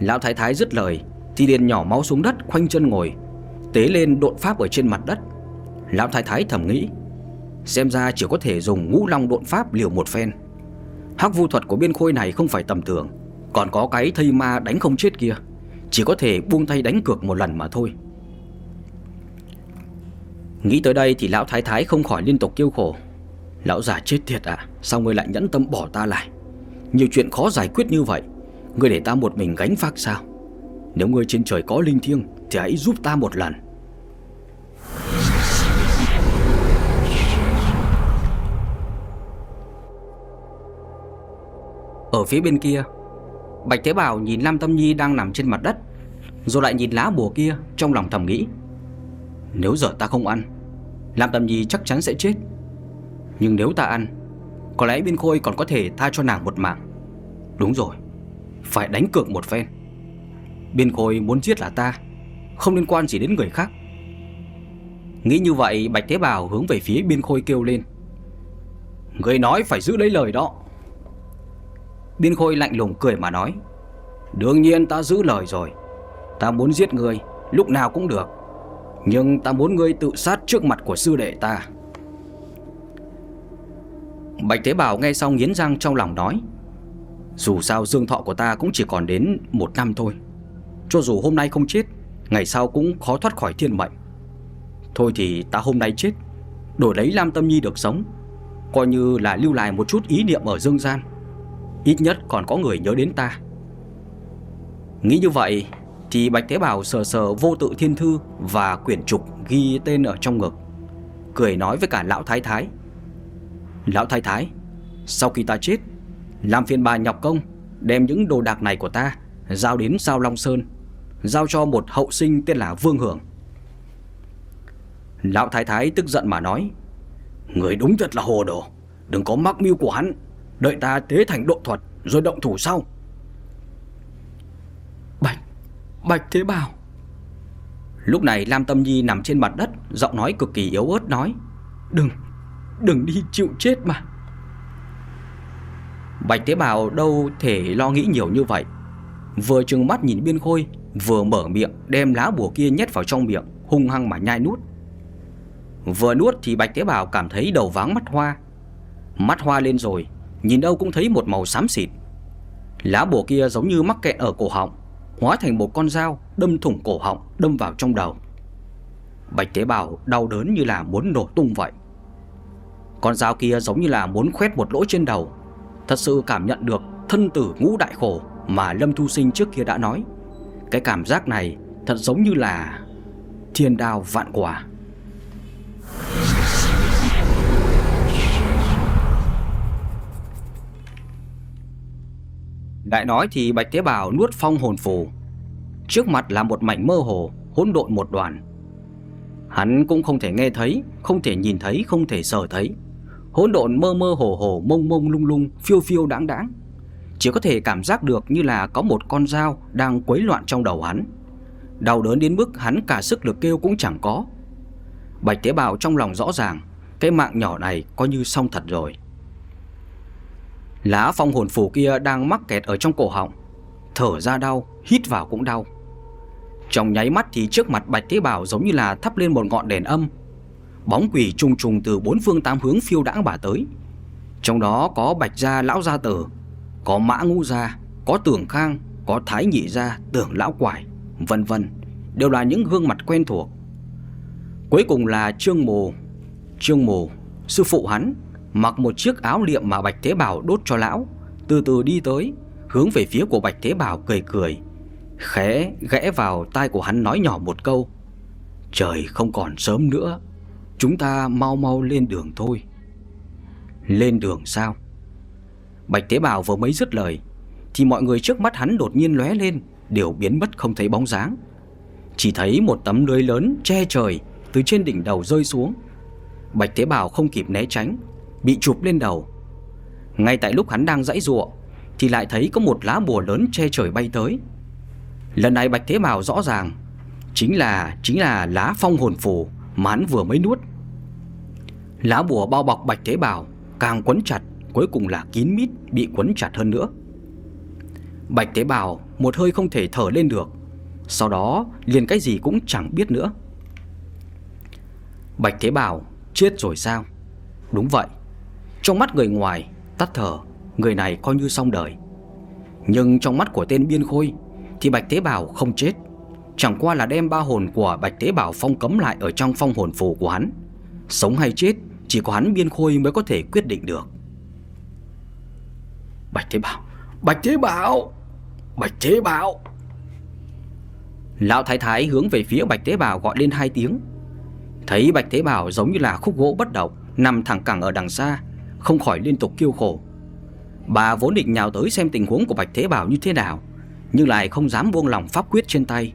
Lão Thái Thái dứt lời, Thì liền nhỏ máu xuống đất, khoanh chân ngồi, Tế lên độn pháp ở trên mặt đất. Lão Thái Thái thầm nghĩ, Xem ra chỉ có thể dùng ngũ long độn pháp liều một phen. Hắc vu thuật của biên khôi này không phải tầm thường, Còn có cái thây ma đánh không chết kia. Chỉ có thể buông tay đánh cược một lần mà thôi. Nghĩ tới đây thì lão thái thái không khỏi liên tục kêu khổ. Lão già chết thiệt à Sao ngươi lại nhẫn tâm bỏ ta lại? Nhiều chuyện khó giải quyết như vậy, Ngươi để ta một mình gánh vác sao? Nếu ngươi trên trời có linh thiêng Thì hãy giúp ta một lần. Ở phía bên kia Bạch Thế Bảo nhìn Lam Tâm Nhi đang nằm trên mặt đất, Rồi lại nhìn lá bùa kia Trong lòng thầm nghĩ, Nếu giờ ta không ăn, Lam Tâm Nhi chắc chắn sẽ chết. Nhưng nếu ta ăn, Có lẽ Biên Khôi còn có thể tha cho nàng một mạng. Đúng rồi, Phải đánh cược một phen. Biên Khôi muốn giết là ta, Không liên quan gì đến người khác. Nghĩ như vậy, Bạch Thế Bảo hướng về phía Biên Khôi kêu lên, Người nói phải giữ lấy lời đó. Biên Khôi lạnh lùng cười mà nói, Đương nhiên ta giữ lời rồi. Ta muốn giết người, Lúc nào cũng được. Nhưng ta muốn ngươi tự sát trước mặt của sư đệ ta. Bạch Thế Bảo nghe xong nghiến răng trong lòng nói, Dù sao dương thọ của ta cũng chỉ còn đến một năm thôi. Cho dù hôm nay không chết, Ngày sau cũng khó thoát khỏi thiên mệnh. Thôi thì ta hôm nay chết, Đổi lấy Lam Tâm Nhi được sống, Coi như là lưu lại một chút ý niệm ở dương gian. Ít nhất còn có người nhớ đến ta. Nghĩ như vậy Thì Bạch tế Bảo sờ sờ vô tự thiên thư Và quyển trục ghi tên ở trong ngực, Cười nói với cả lão thái thái. Lão thái thái, Sau khi ta chết, Làm phiền bà nhọc công Đem những đồ đạc này của ta Giao đến Giao Long Sơn, Giao cho một hậu sinh tên là Vương Hưởng. Lão thái thái tức giận mà nói, Người đúng thật là hồ đồ, Đừng có mắc mưu của hắn. Đợi ta tế thành độ thuật Rồi động thủ sau. Bạch Bạch Thế Bảo. Lúc này Lam Tâm Nhi nằm trên mặt đất Giọng nói cực kỳ yếu ớt nói. Đừng Đừng đi chịu chết mà. Bạch Thế Bảo đâu thể lo nghĩ nhiều như vậy. Vừa trừng mắt nhìn biên khôi Vừa mở miệng đem lá bùa kia nhét vào trong miệng Hung hăng mà nhai nuốt. Vừa nuốt thì Bạch Thế Bảo cảm thấy đầu váng mắt hoa. Mắt hoa lên rồi Nhìn đâu cũng thấy một màu xám xịt. Lá bùa kia giống như mắc kẹt ở cổ họng, Hóa thành một con dao Đâm thủng cổ họng, Đâm vào trong đầu. Bạch tế bào đau đớn như là muốn nổ tung vậy. Con dao kia giống như là muốn khoét một lỗ trên đầu. Thật sự cảm nhận được thân tử ngũ đại khổ Mà Lâm Thu Sinh trước kia đã nói. Cái cảm giác này thật giống như là Thiên đao vạn quả. Đại nói thì Bạch Thế Bảo nuốt phong hồn phù. Trước mặt là một mảnh mơ hồ Hỗn độn một đoàn. Hắn cũng không thể nghe thấy Không thể nhìn thấy, không thể sờ thấy. Hỗn độn mơ mơ hồ hồ Mông mông lung lung, phiêu phiêu đáng đáng. Chỉ có thể cảm giác được như là Có một con dao đang quấy loạn trong đầu hắn. Đau đớn đến mức hắn cả sức lực kêu cũng chẳng có. Bạch Thế Bảo trong lòng rõ ràng Cái mạng nhỏ này coi như xong thật rồi. Lá phong hồn phủ kia đang mắc kẹt ở trong cổ họng. Thở ra đau, hít vào cũng đau. Trong nháy mắt thì trước mặt Bạch Thế Bảo giống như là thắp lên một ngọn đèn âm. Bóng quỷ trùng trùng từ bốn phương tám hướng phiêu đãng bà tới. Trong đó có Bạch Gia Lão Gia Tử Có Mã ngu Gia Có Tưởng Khang Có Thái Nhị Gia Tưởng Lão Quải Vân vân Đều là những gương mặt quen thuộc. Cuối cùng là Trương mồ, Trương mồ, Sư phụ hắn. Mặc một chiếc áo liệm mà Bạch Thế Bảo đốt cho lão. Từ từ đi tới, Hướng về phía của Bạch Thế Bảo cười cười, Khẽ gẽ vào tai của hắn nói nhỏ một câu, Trời không còn sớm nữa, Chúng ta mau mau lên đường thôi. Lên đường sao? Bạch thế bảo vừa mới dứt lời, Thì mọi người trước mắt hắn đột nhiên lóe lên, Đều biến mất không thấy bóng dáng. Chỉ thấy một tấm lưới lớn che trời Từ trên đỉnh đầu rơi xuống. Bạch thế bảo không kịp né tránh Bị chụp lên đầu. Ngay tại lúc hắn đang dãy ruộng, Thì lại thấy có một lá bùa lớn che trời bay tới. Lần này Bạch Thế Bào rõ ràng, Chính là chính là lá phong hồn phù Mà hắn vừa mới nuốt. Lá bùa bao bọc Bạch Thế Bào Càng quấn chặt, Cuối cùng là kín mít, Bị quấn chặt hơn nữa. Bạch Thế Bào một hơi không thể thở lên được, Sau đó liền cái gì cũng chẳng biết nữa. Bạch Thế Bào chết rồi sao? Đúng vậy trong mắt người ngoài, Tắt thở, Người này coi như xong đời. Nhưng trong mắt của tên biên khôi thì Bạch Tế Bảo không chết. Chẳng qua là đem ba hồn của Bạch Tế Bảo phong cấm lại Ở trong phong hồn phù của hắn. Sống hay chết, Chỉ có hắn biên khôi mới có thể quyết định được. Bạch Tế Bảo Bạch Tế Bảo Bạch Tế Bảo Lão Thái Thái hướng về phía Bạch Tế Bảo gọi lên hai tiếng. Thấy Bạch Tế Bảo giống như là khúc gỗ bất động, Nằm thẳng cẳng ở đằng xa không khỏi liên tục kêu khổ. Bà vốn định nhào tới xem tình huống của Bạch Thế Bảo như thế nào nhưng lại không dám buông lỏng pháp quyết trên tay.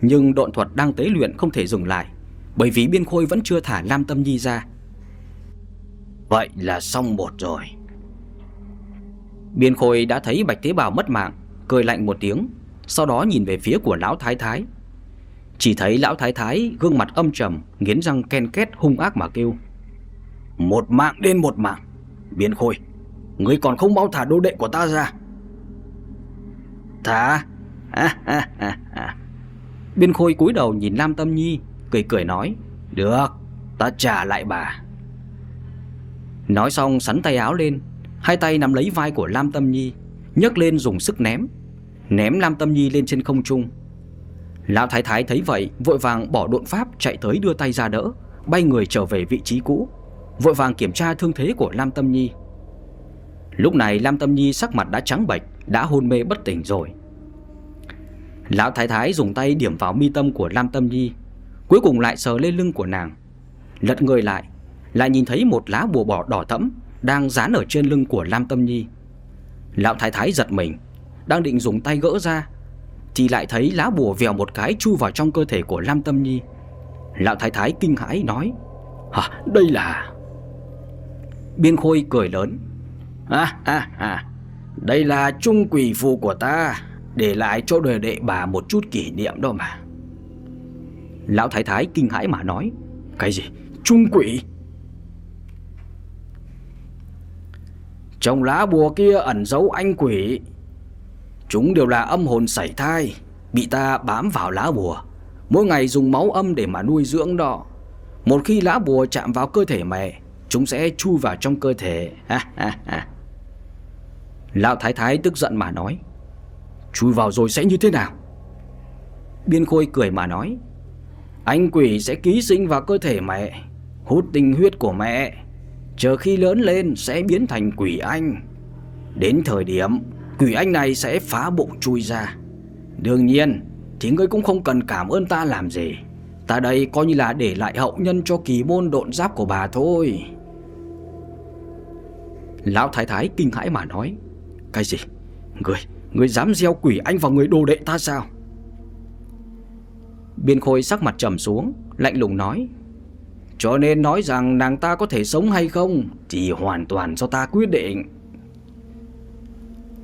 Nhưng độn thuật đang tế luyện không thể dừng lại Bởi vì biên khôi vẫn chưa thả Lam Tâm Nhi ra. Vậy là xong một rồi. Biên khôi đã thấy Bạch Tế Bào mất mạng Cười lạnh một tiếng Sau đó nhìn về phía của Lão Thái Thái. Chỉ thấy Lão Thái Thái gương mặt âm trầm Nghiến răng ken két hung ác mà kêu một mạng đến một mạng. Biên khôi Ngươi còn không mau thả đô đệ của ta ra. Thả. Biên khôi cúi đầu nhìn Lam Tâm Nhi, Cười cười nói, Được, ta trả lại bà. Nói xong, sắn tay áo lên, Hai tay nắm lấy vai của Lam Tâm Nhi, nhấc lên dùng sức ném. Ném Lam Tâm Nhi lên trên không trung. Lão Thái Thái thấy vậy, Vội vàng bỏ độn pháp chạy tới đưa tay ra đỡ, Bay người trở về vị trí cũ. Vội vàng kiểm tra thương thế của Lam Tâm Nhi. Lúc này Lam Tâm Nhi sắc mặt đã trắng bệch, Đã hôn mê bất tỉnh rồi. Lão Thái Thái dùng tay điểm vào mi tâm của Lam Tâm Nhi, Cuối cùng lại sờ lên lưng của nàng. Lật người lại Lại nhìn thấy một lá bùa bỏ đỏ thẫm Đang dán ở trên lưng của Lam Tâm Nhi. Lão Thái Thái giật mình, Đang định dùng tay gỡ ra, Thì lại thấy lá bùa vèo một cái chui vào trong cơ thể của Lam Tâm Nhi. Lão Thái Thái kinh hãi nói, Hả, đây là Biên Khôi cười lớn. À à à, Đây là trung quỷ phù của ta. Để lại cho đời đệ bà một chút kỷ niệm đó mà. Lão Thái Thái kinh hãi mà nói. Cái gì? Trung quỷ? Trong lá bùa kia ẩn giấu anh quỷ. Chúng đều là âm hồn sảy thai Bị ta bám vào lá bùa. Mỗi ngày dùng máu âm để mà nuôi dưỡng đó. Một khi lá bùa chạm vào cơ thể mẹ Chúng sẽ chui vào trong cơ thể. Lão Thái Thái tức giận mà nói, Chui vào rồi sẽ như thế nào? Biên Khôi cười mà nói, Anh quỷ sẽ ký sinh vào cơ thể mẹ, Hút tinh huyết của mẹ. Chờ khi lớn lên sẽ biến thành quỷ anh. Đến thời điểm, Quỷ anh này sẽ phá bụng chui ra. Đương nhiên, Thì ngươi cũng không cần cảm ơn ta làm gì. Ta đây coi như là để lại hậu nhân cho kỳ môn độn giáp của bà thôi. Lão Thái Thái kinh hãi mà nói cái gì? Người, người dám gieo quỷ anh vào người đồ đệ ta sao? Biên Khôi sắc mặt trầm xuống, lạnh lùng nói Cho nên nói rằng nàng ta có thể sống hay không Thì hoàn toàn do ta quyết định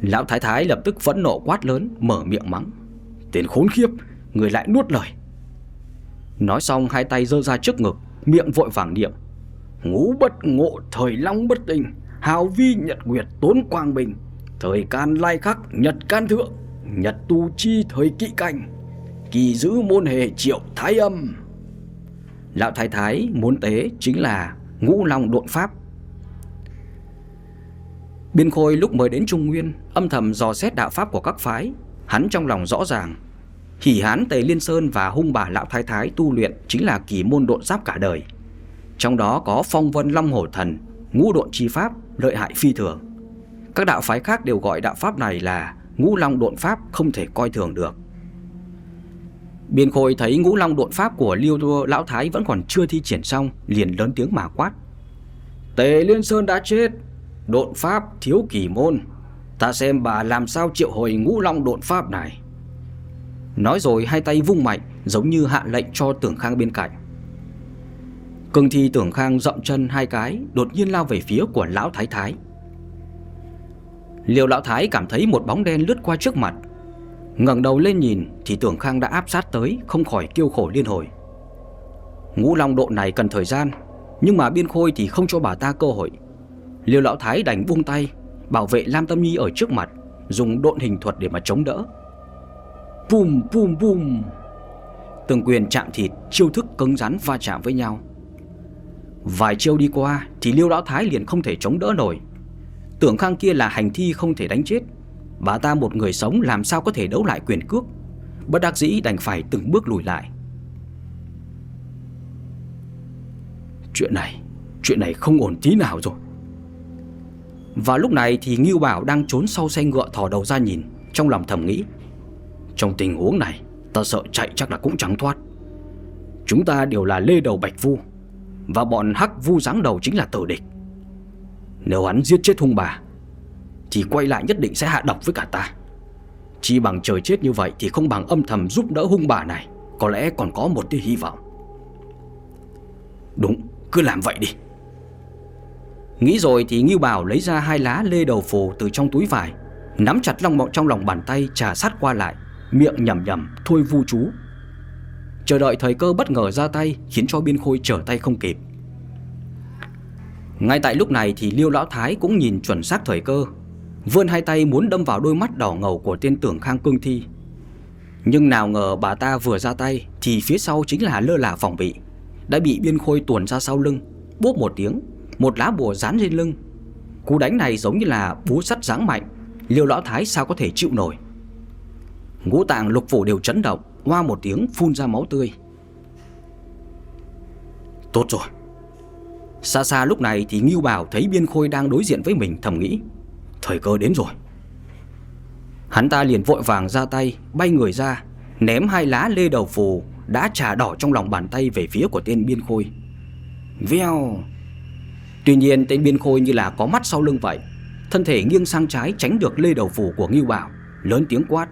Lão Thái Thái lập tức phẫn nộ quát lớn Mở miệng mắng Tên khốn khiếp Người lại nuốt lời Nói xong hai tay giơ ra trước ngực Miệng vội vàng niệm Ngũ bất ngộ thời long bất tình Hào vi, nhật nguyệt, tốn quang bình, Thời can lai khắc, nhật can thượng, Nhật tu chi, thời kỵ canh Kỳ giữ môn hề, triệu thái âm. Lão Thái Thái muốn tế chính là ngũ long độn pháp. Biên Khôi lúc mới đến Trung Nguyên, Âm thầm dò xét đạo pháp của các phái. Hắn trong lòng rõ ràng Hỷ hán Tề Liên Sơn và hung bà Lão Thái Thái tu luyện Chính là kỳ môn độn giáp cả đời. Trong đó có phong vân long hổ thần, Ngũ độn chi pháp lợi hại phi thường. Các đạo phái khác đều gọi đạo pháp này là Ngũ long độn pháp không thể coi thường được. Biên Khôi thấy ngũ long độn pháp của Liêu Lão Thái vẫn còn chưa thi triển xong, Liền lớn tiếng mà quát. Tề Liên Sơn đã chết, Độn pháp thiếu kỳ môn. Ta xem bà làm sao triệu hồi ngũ long độn pháp này. Nói rồi hai tay vung mạnh, Giống như hạ lệnh cho tưởng khang bên cạnh. Cưng thi tưởng khang dậm chân hai cái, Đột nhiên lao về phía của lão thái thái. Liều lão thái cảm thấy một bóng đen lướt qua trước mặt. Ngẩng đầu lên nhìn Thì tưởng khang đã áp sát tới, Không khỏi kêu khổ liên hồi. Ngũ long độ này cần thời gian, Nhưng mà biên khôi thì không cho bà ta cơ hội. Liều lão thái đành buông tay, Bảo vệ Lam Tâm Nhi ở trước mặt, Dùng độn hình thuật để mà chống đỡ. Bùm bùm bùm Từng quyền chạm thịt, Chiêu thức cứng rắn va chạm với nhau. Vài chiêu đi qua Thì Liêu lão thái liền không thể chống đỡ nổi. Tưởng khang kia là hành thi không thể đánh chết. Bà ta một người sống làm sao có thể đấu lại quyền cước? Bất đắc dĩ đành phải từng bước lùi lại. Chuyện này Chuyện này không ổn tí nào rồi. Và lúc này thì Ngưu Bảo đang trốn sau xe ngựa thò đầu ra nhìn, Trong lòng thầm nghĩ. Trong tình huống này, Ta sợ chạy chắc là cũng chẳng thoát. Chúng ta đều là lê đầu bạch vu và bọn hắc vu giáng đầu chính là tử địch. Nếu hắn giết chết hung bà Thì quay lại nhất định sẽ hạ độc với cả ta. Chỉ bằng trời chết như vậy Thì không bằng âm thầm giúp đỡ hung bà này Có lẽ còn có một tia hy vọng. Đúng, cứ làm vậy đi. Nghĩ rồi thì Ngưu Bảo lấy ra hai lá lê đầu phù từ trong túi vải Nắm chặt long mọng trong lòng bàn tay trà sát qua lại Miệng nhầm nhầm thôi vu chú Chờ đợi thời cơ bất ngờ ra tay Khiến cho biên khôi trở tay không kịp. Ngay tại lúc này thì Liêu Lão Thái cũng nhìn chuẩn xác thời cơ, Vươn hai tay muốn đâm vào đôi mắt đỏ ngầu của tên tưởng khang cương thi. Nhưng nào ngờ bà ta vừa ra tay Thì phía sau chính là lơ là phòng bị, Đã bị biên khôi tuồn ra sau lưng, Bốp một tiếng, một lá bùa dán lên lưng. Cú đánh này giống như là bú sắt giáng mạnh, Liêu lão thái sao có thể chịu nổi? Ngũ tạng lục phủ đều chấn động Hoa một tiếng phun ra máu tươi. Tốt rồi. Xa xa lúc này thì Ngưu Bảo thấy Biên Khôi đang đối diện với mình thầm nghĩ, Thời cơ đến rồi. Hắn ta liền vội vàng ra tay, Bay người ra, Ném hai lá lê đầu phù Đã trà đỏ trong lòng bàn tay về phía của tên Biên Khôi. Vèo Tuy nhiên tên biên khôi như là có mắt sau lưng vậy, Thân thể nghiêng sang trái tránh được lê đầu phù của Ngưu Bảo, Lớn tiếng quát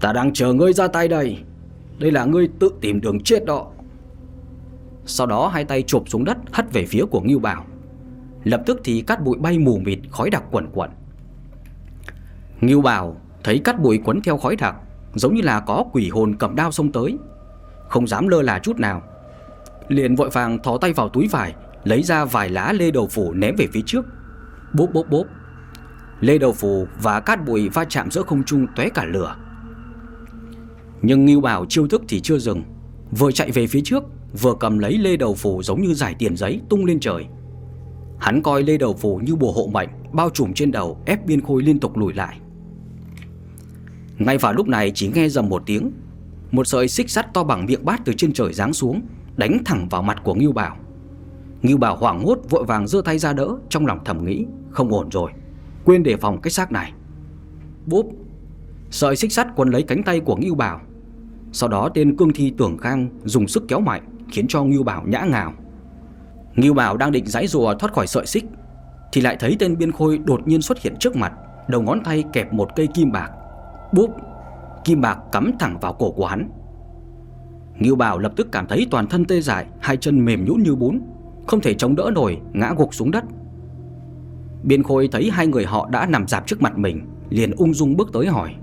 Ta đang chờ ngươi ra tay đây. Đây là ngươi tự tìm đường chết đó. Sau đó hai tay chụp xuống đất, hất về phía của Ngưu Bảo. Lập tức thì cát bụi bay mù mịt, khói đặc quẩn quẩn Ngưu Bảo thấy cát bụi quấn theo khói đặc, Giống như là có quỷ hồn cầm đao xông tới. Không dám lơ là chút nào. Liền vội vàng thò tay vào túi vải, Lấy ra vài lá lê đầu phủ ném về phía trước. Bốp bốp bốp. Lê đầu phủ và cát bụi va chạm giữa không trung tóe cả lửa. Nhưng Ngưu Bảo chiêu thức thì chưa dừng. Vừa chạy về phía trước, Vừa cầm lấy lê đầu phủ giống như giải tiền giấy tung lên trời. Hắn coi lê đầu phủ như bùa hộ mệnh, Bao trùm trên đầu, ép biên khôi liên tục lùi lại. Ngay vào lúc này chỉ nghe dầm một tiếng, Một sợi xích sắt to bằng miệng bát từ trên trời giáng xuống, Đánh thẳng vào mặt của Ngưu Bảo. Ngưu Bảo hoảng hốt, vội vàng giơ tay ra đỡ, Trong lòng thầm nghĩ, không ổn rồi, Quên đề phòng cái xác này. Bốp Sợi xích sắt quấn lấy cánh tay của Ngưu Bảo sau đó tên cương thi tưởng khang Dùng sức kéo mạnh, Khiến cho Ngưu Bảo nhã ngào. Ngưu Bảo đang định giãy rùa thoát khỏi sợi xích, Thì lại thấy tên biên khôi đột nhiên xuất hiện trước mặt, Đầu ngón tay kẹp một cây kim bạc. Bốp Kim bạc cắm thẳng vào cổ của hắn. Ngưu Bảo lập tức cảm thấy toàn thân tê dại, Hai chân mềm nhũn như bún, không thể chống đỡ nổi, Ngã gục xuống đất. Biên Khôi thấy hai người họ đã nằm dạp trước mặt mình, Liền ung dung bước tới hỏi.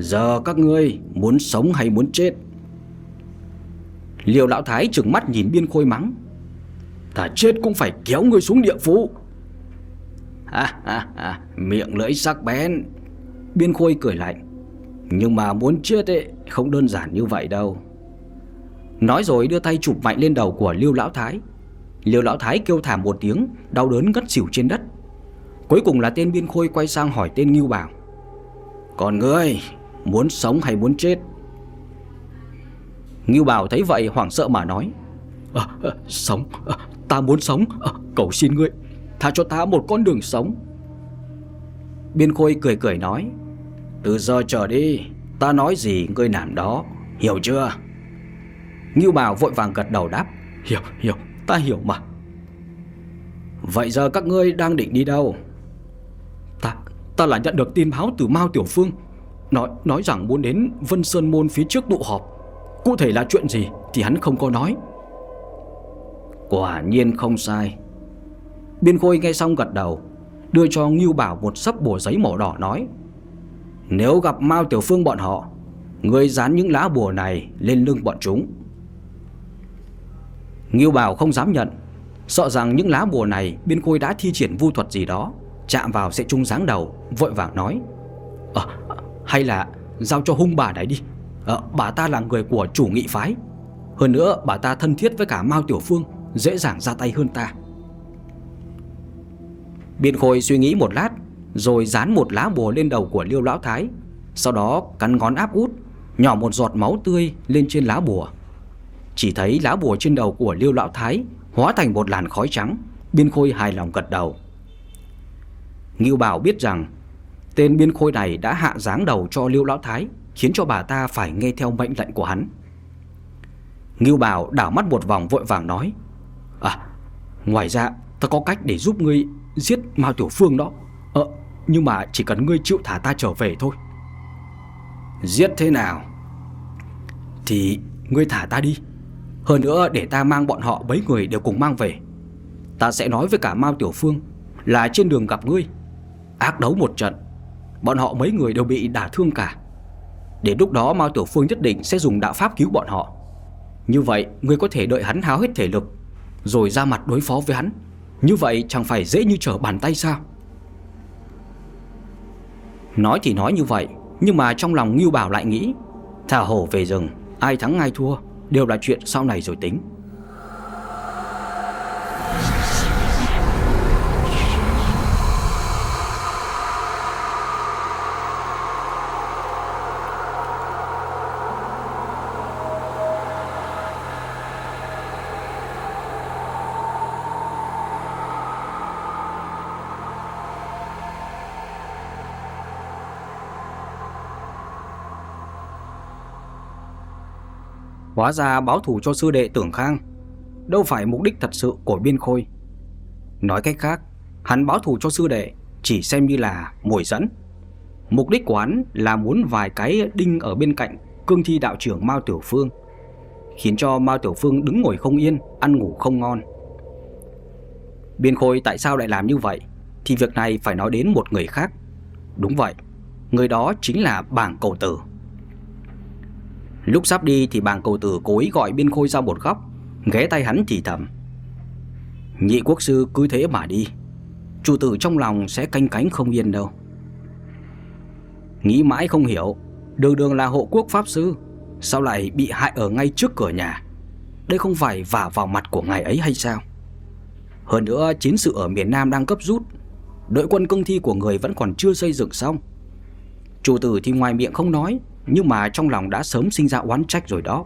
Giờ các ngươi muốn sống hay muốn chết? Liều lão thái trừng mắt nhìn Biên Khôi mắng. Ta chết cũng phải kéo ngươi xuống địa phủ. Ha ha ha, Miệng lưỡi sắc bén. Biên Khôi cười lạnh. Nhưng mà muốn chết ấy, Không đơn giản như vậy đâu. Nói rồi đưa tay chụp mạnh lên đầu của Liêu Lão Thái. Liêu Lão Thái kêu thảm một tiếng, Đau đớn ngất xỉu trên đất. Cuối cùng là tên biên khôi quay sang hỏi tên Ngưu Bảo. Còn ngươi Muốn sống hay muốn chết? Ngưu Bảo thấy vậy hoảng sợ mà nói à, à, Sống à, Ta muốn sống à, Cầu xin ngươi Tha cho ta một con đường sống. Biên Khôi cười cười nói Từ giờ trở đi Ta nói gì ngươi làm đó Hiểu chưa? Ngưu Bảo vội vàng gật đầu đáp Hiểu hiểu ta hiểu mà. Vậy giờ các ngươi đang định đi đâu? Ta ta là nhận được tin báo từ Mao Tiểu Phương Nói nói rằng muốn đến Vân Sơn Môn phía trước tụ họp, Cụ thể là chuyện gì thì hắn không có nói. Quả nhiên không sai. Biên Khôi nghe xong gật đầu, Đưa cho Ngưu Bảo một sấp bùa giấy màu đỏ nói, Nếu gặp Mao Tiểu Phương bọn họ, Ngươi dán những lá bùa này lên lưng bọn chúng. Ngưu Bảo không dám nhận, Sợ rằng những lá bùa này Biên Khôi đã thi triển vu thuật gì đó, Chạm vào sẽ trung dáng đầu, Vội vàng nói Ờ hay là giao cho hung bà đấy đi. À, Bà ta là người của chủ nghị phái. Hơn nữa bà ta thân thiết với cả Mao Tiểu Phương Dễ dàng ra tay hơn ta. Biên Khôi suy nghĩ một lát Rồi dán một lá bùa lên đầu của Liêu Lão Thái Sau đó cắn ngón áp út Nhỏ một giọt máu tươi lên trên lá bùa. Chỉ thấy lá bùa trên đầu của Liêu Lão Thái Hóa thành một làn khói trắng. Biên Khôi hài lòng gật đầu. Ngưu Bảo biết rằng Tên Biên Khôi này đã hạ dáng đầu cho Liêu Lão Thái, Khiến cho bà ta phải nghe theo mệnh lệnh của hắn. Ngưu Bảo đảo mắt một vòng vội vàng nói À Ngoài ra ta có cách để giúp ngươi Giết Mao Tiểu Phương đó. Ờ nhưng mà chỉ cần ngươi chịu thả ta trở về thôi. Giết thế nào? Thì ngươi thả ta đi. Hơn nữa để ta mang bọn họ mấy người đều cùng mang về. Ta sẽ nói với cả Mao Tiểu Phương Là trên đường gặp ngươi, Ác đấu một trận Bọn họ mấy người đều bị đả thương cả. Đến lúc đó Mao Tiểu Phương nhất định sẽ dùng đạo pháp cứu bọn họ. Như vậy ngươi có thể đợi hắn háo hết thể lực, Rồi ra mặt đối phó với hắn. Như vậy, chẳng phải dễ như trở bàn tay sao? Nói thì nói như vậy, Nhưng mà trong lòng Ngưu Bảo lại nghĩ, Thả hổ về rừng, Ai thắng ai thua, Đều là chuyện sau này rồi tính. Hóa ra báo thù cho sư đệ Tưởng Khang. Đâu phải mục đích thật sự của Biên Khôi. Nói cách khác, Hắn báo thù cho sư đệ Chỉ xem như là mồi dẫn. Mục đích của hắn là muốn vài cái đinh ở bên cạnh Cương thi đạo trưởng Mao Tiểu Phương, Khiến cho Mao Tiểu Phương đứng ngồi không yên, Ăn ngủ không ngon. Biên Khôi tại sao lại làm như vậy? Thì việc này phải nói đến một người khác. Đúng vậy, Người đó chính là bảng cầu tử. Lúc sắp đi thì bàng cầu tử cố ý gọi biên khôi ra một góc, Ghé tay hắn thì thầm. Nhị quốc sư cứ thế mà đi, Chủ tử trong lòng sẽ canh cánh không yên đâu. Nghĩ mãi không hiểu, Đường đường là hộ quốc pháp sư, Sao lại bị hại ở ngay trước cửa nhà? Đây không phải vả vào mặt của ngài ấy hay sao? Hơn nữa, chiến sự ở miền Nam đang cấp rút, Đội quân công thi của người vẫn còn chưa xây dựng xong. Chủ tử thì ngoài miệng không nói nhưng mà trong lòng đã sớm sinh ra oán trách rồi đó.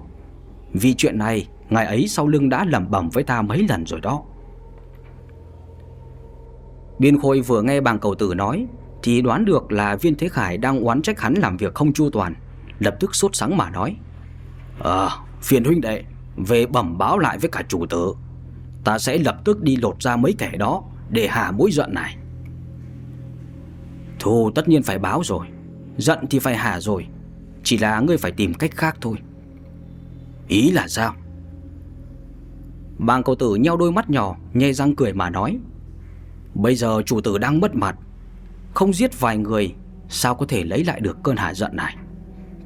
Vì chuyện này Ngài ấy sau lưng đã lẩm bẩm với ta mấy lần rồi đó. Biên Khôi vừa nghe bàng cầu tử nói Thì đoán được là viên thế khải đang oán trách hắn làm việc không chu toàn Lập tức sốt sắng mà nói Ờ, phiền huynh đệ Về bẩm báo lại với cả chủ tử. Ta sẽ lập tức đi lột ra mấy kẻ đó Để hạ mối giận này. Thù tất nhiên phải báo rồi Giận thì phải hạ rồi chỉ là ngươi phải tìm cách khác thôi. Ý là sao? Bàng cầu tử nheo đôi mắt nhỏ Nhê răng cười mà nói, Bây giờ chủ tử đang mất mặt, Không giết vài người, Sao có thể lấy lại được cơn hạ giận này?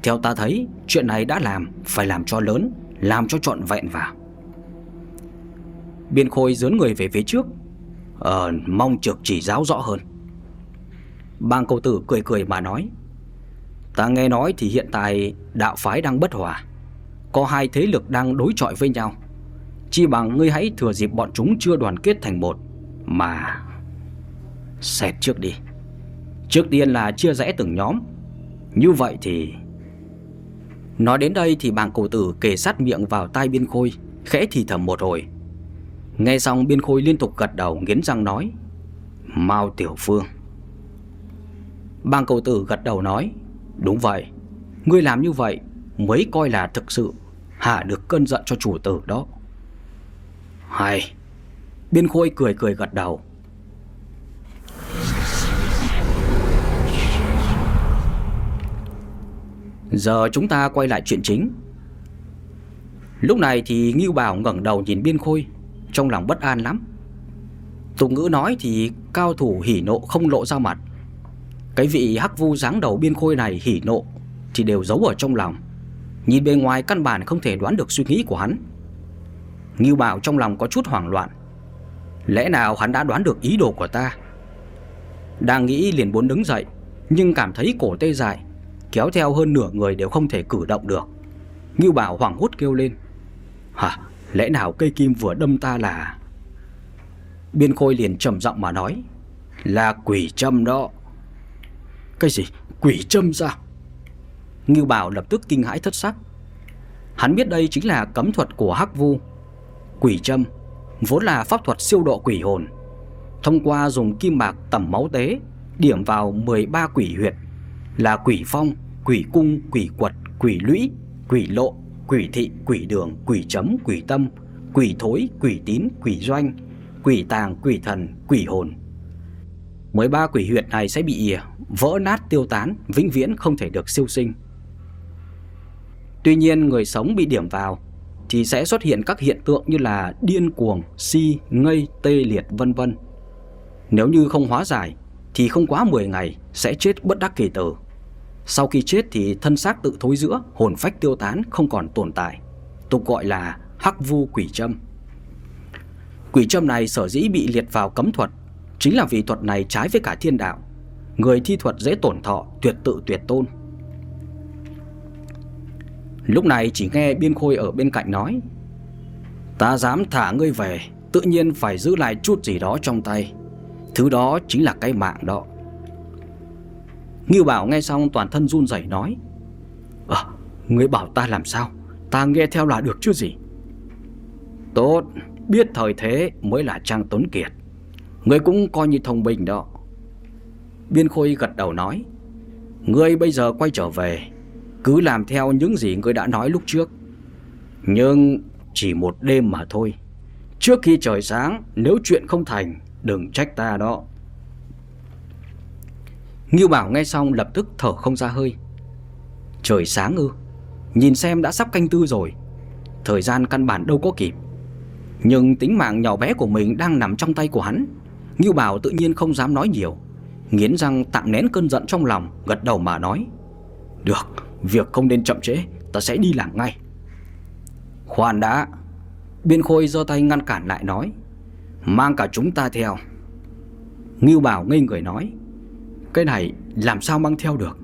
Theo ta thấy, Chuyện này đã làm, Phải làm cho lớn, Làm cho trọn vẹn vào Biên khôi dướn người về phía trước Ờ mong trực chỉ giáo rõ hơn. Bàng cầu tử cười cười mà nói Ta nghe nói thì hiện tại đạo phái đang bất hòa có hai thế lực đang đối chọi với nhau. Chi bằng ngươi hãy thừa dịp bọn chúng chưa đoàn kết thành một, mà Xẹt trước đi. Trước tiên là chia rẽ từng nhóm. Như vậy thì Nói đến đây thì bàng cổ tử kề sát miệng vào tai biên khôi, Khẽ thì thầm một hồi Nghe xong biên khôi liên tục gật đầu nghiến răng nói, Mao Tiểu Phương Bàng cầu tử gật đầu nói Đúng vậy. Ngươi làm như vậy mới coi là thực sự Hạ được cơn giận cho chủ tử đó. Hay. Biên khôi cười cười gật đầu. Giờ chúng ta quay lại chuyện chính. Lúc này thì Ngưu Bảo ngẩng đầu nhìn Biên Khôi, Trong lòng bất an lắm. Tục ngữ nói thì cao thủ hỉ nộ không lộ ra mặt. Cái vị hắc vu dáng đầu Biên Khôi này hỉ nộ, Thì đều giấu ở trong lòng. Nhìn bề ngoài căn bản không thể đoán được suy nghĩ của hắn. Ngưu Bảo trong lòng có chút hoảng loạn. Lẽ nào hắn đã đoán được ý đồ của ta? Đang nghĩ liền muốn đứng dậy, Nhưng cảm thấy cổ tê dại, Kéo theo hơn nửa người đều không thể cử động được. Ngưu Bảo hoảng hốt kêu lên. Hả, lẽ nào cây kim vừa đâm ta là? Biên Khôi liền trầm giọng mà nói. Là quỷ châm đó. Cái gì? Quỷ châm sao Ngưu Bảo lập tức kinh hãi thất sắc. Hắn biết đây chính là cấm thuật của Hắc Vu. Quỷ châm Vốn là pháp thuật siêu độ quỷ hồn. Thông qua dùng kim bạc tẩm máu tế Điểm vào 13 quỷ huyệt Là quỷ phong, quỷ cung, quỷ quật, quỷ lũy, quỷ lộ, quỷ thị, quỷ đường, quỷ chấm, quỷ tâm, quỷ thối, quỷ tín, quỷ doanh, quỷ tàng, quỷ thần, quỷ hồn. 13 quỷ huyệt này sẽ bị vỡ nát tiêu tán, vĩnh viễn không thể được siêu sinh. Tuy nhiên người sống bị điểm vào thì sẽ xuất hiện các hiện tượng như là điên cuồng, si, ngây, tê liệt vân vân. Nếu như không hóa giải thì không quá 10 ngày sẽ chết bất đắc kỳ tử. Sau khi chết thì thân xác tự thối giữa, hồn phách tiêu tán không còn tồn tại. Tục gọi là hắc vu quỷ châm. Quỷ châm này sở dĩ bị liệt vào cấm thuật chính là vì thuật này trái với cả thiên đạo. Người thi thuật dễ tổn thọ, tuyệt tự tuyệt tôn. Lúc này chỉ nghe Biên Khôi ở bên cạnh nói Ta dám thả ngươi về Tự nhiên phải giữ lại chút gì đó trong tay. Thứ đó chính là cái mạng đó. Ngưu Bảo nghe xong toàn thân run rẩy nói À Ngươi bảo ta làm sao? Ta nghe theo là được chứ gì? Tốt Biết thời thế mới là Trang Tuấn Kiệt người cũng coi như thông minh đó. Biên Khôi gật đầu nói Ngươi bây giờ quay trở về, cứ làm theo những gì ngươi đã nói lúc trước. Nhưng chỉ một đêm mà thôi. Trước khi trời sáng, Nếu chuyện không thành, Đừng trách ta đó. Ngưu Bảo nghe xong lập tức thở không ra hơi. Trời sáng ư? Nhìn xem đã sắp canh tư rồi. Thời gian căn bản đâu có kịp. Nhưng tính mạng nhỏ bé của mình đang nằm trong tay của hắn. Ngưu Bảo tự nhiên không dám nói nhiều. Nghiến răng tạm nén cơn giận trong lòng, Gật đầu mà nói, Được, Việc không nên chậm trễ, Ta sẽ đi làm ngay. Khoan đã, Biên Khôi giơ tay ngăn cản lại nói, Mang cả chúng ta theo. Ngưu Bảo ngây người nói, Cái này làm sao mang theo được?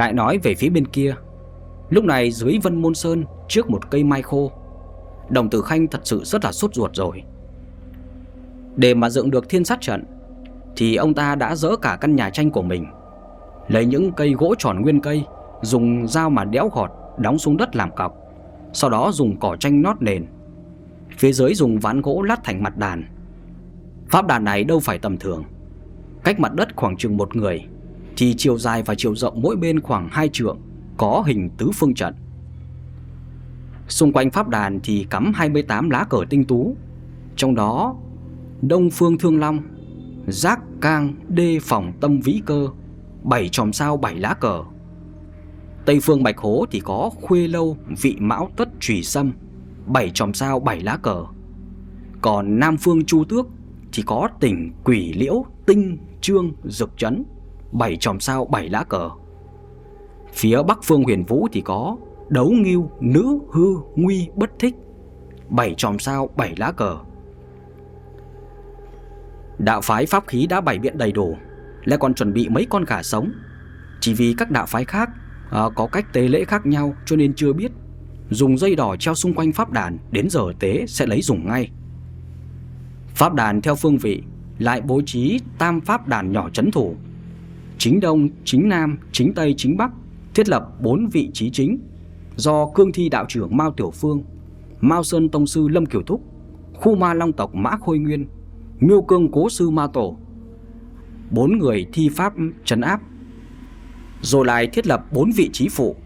Lại nói về phía bên kia. Lúc này dưới Vân Môn Sơn, Trước một cây mai khô, Đồng tử Khanh thật sự rất là sốt ruột rồi. Để mà dựng được thiên sát trận, Thì ông ta đã dỡ cả căn nhà tranh của mình, Lấy những cây gỗ tròn nguyên cây, Dùng dao mà đẽo gọt, Đóng xuống đất làm cọc, Sau đó dùng cỏ tranh nót nền. Phía dưới dùng ván gỗ lát thành mặt đàn. Pháp đàn này đâu phải tầm thường, Cách mặt đất khoảng chừng một người thì chiều dài và chiều rộng mỗi bên khoảng hai trượng, có hình tứ phương trận. Xung quanh pháp đàn thì cắm 28 lá cờ tinh tú, trong đó Đông Phương Thương Long, Giác Cang Đê Phòng Tâm Vĩ Cơ, bảy chòm sao bảy lá cờ, Tây phương Bạch Hố thì có Khuê Lâu, Vị Mão Tất Trùy Sâm, bảy chòm sao bảy lá cờ. Còn Nam phương Chu Tước thì có tỉnh Quỷ Liễu, Tinh, Trương, Dực Trấn, bảy chòm sao bảy lá cờ. Phía Bắc phương Huyền Vũ thì có Đấu nghiêu Nữ, Hư, Nguy, Bất Thích, bảy chòm sao bảy lá cờ. Đạo phái pháp khí đã bày biện đầy đủ, lại còn chuẩn bị mấy con gà sống. Chỉ vì các đạo phái khác à, có cách tế lễ khác nhau cho nên chưa biết. Dùng dây đỏ treo xung quanh pháp đàn đến giờ tế sẽ lấy dùng ngay. Pháp đàn theo phương vị lại bố trí tam pháp đàn nhỏ chấn thủ. Chính đông, chính nam, chính tây, chính bắc thiết lập bốn vị trí chính do cương thi đạo trưởng Mao Tiểu Phương, Mao Sơn Tông Sư Lâm Kiều Thúc, khu ma long tộc Mã Khôi Nguyên, Miêu Cương Cố Sư Ma Tổ. Bốn người thi pháp trấn áp. Rồi lại thiết lập bốn vị trí phụ,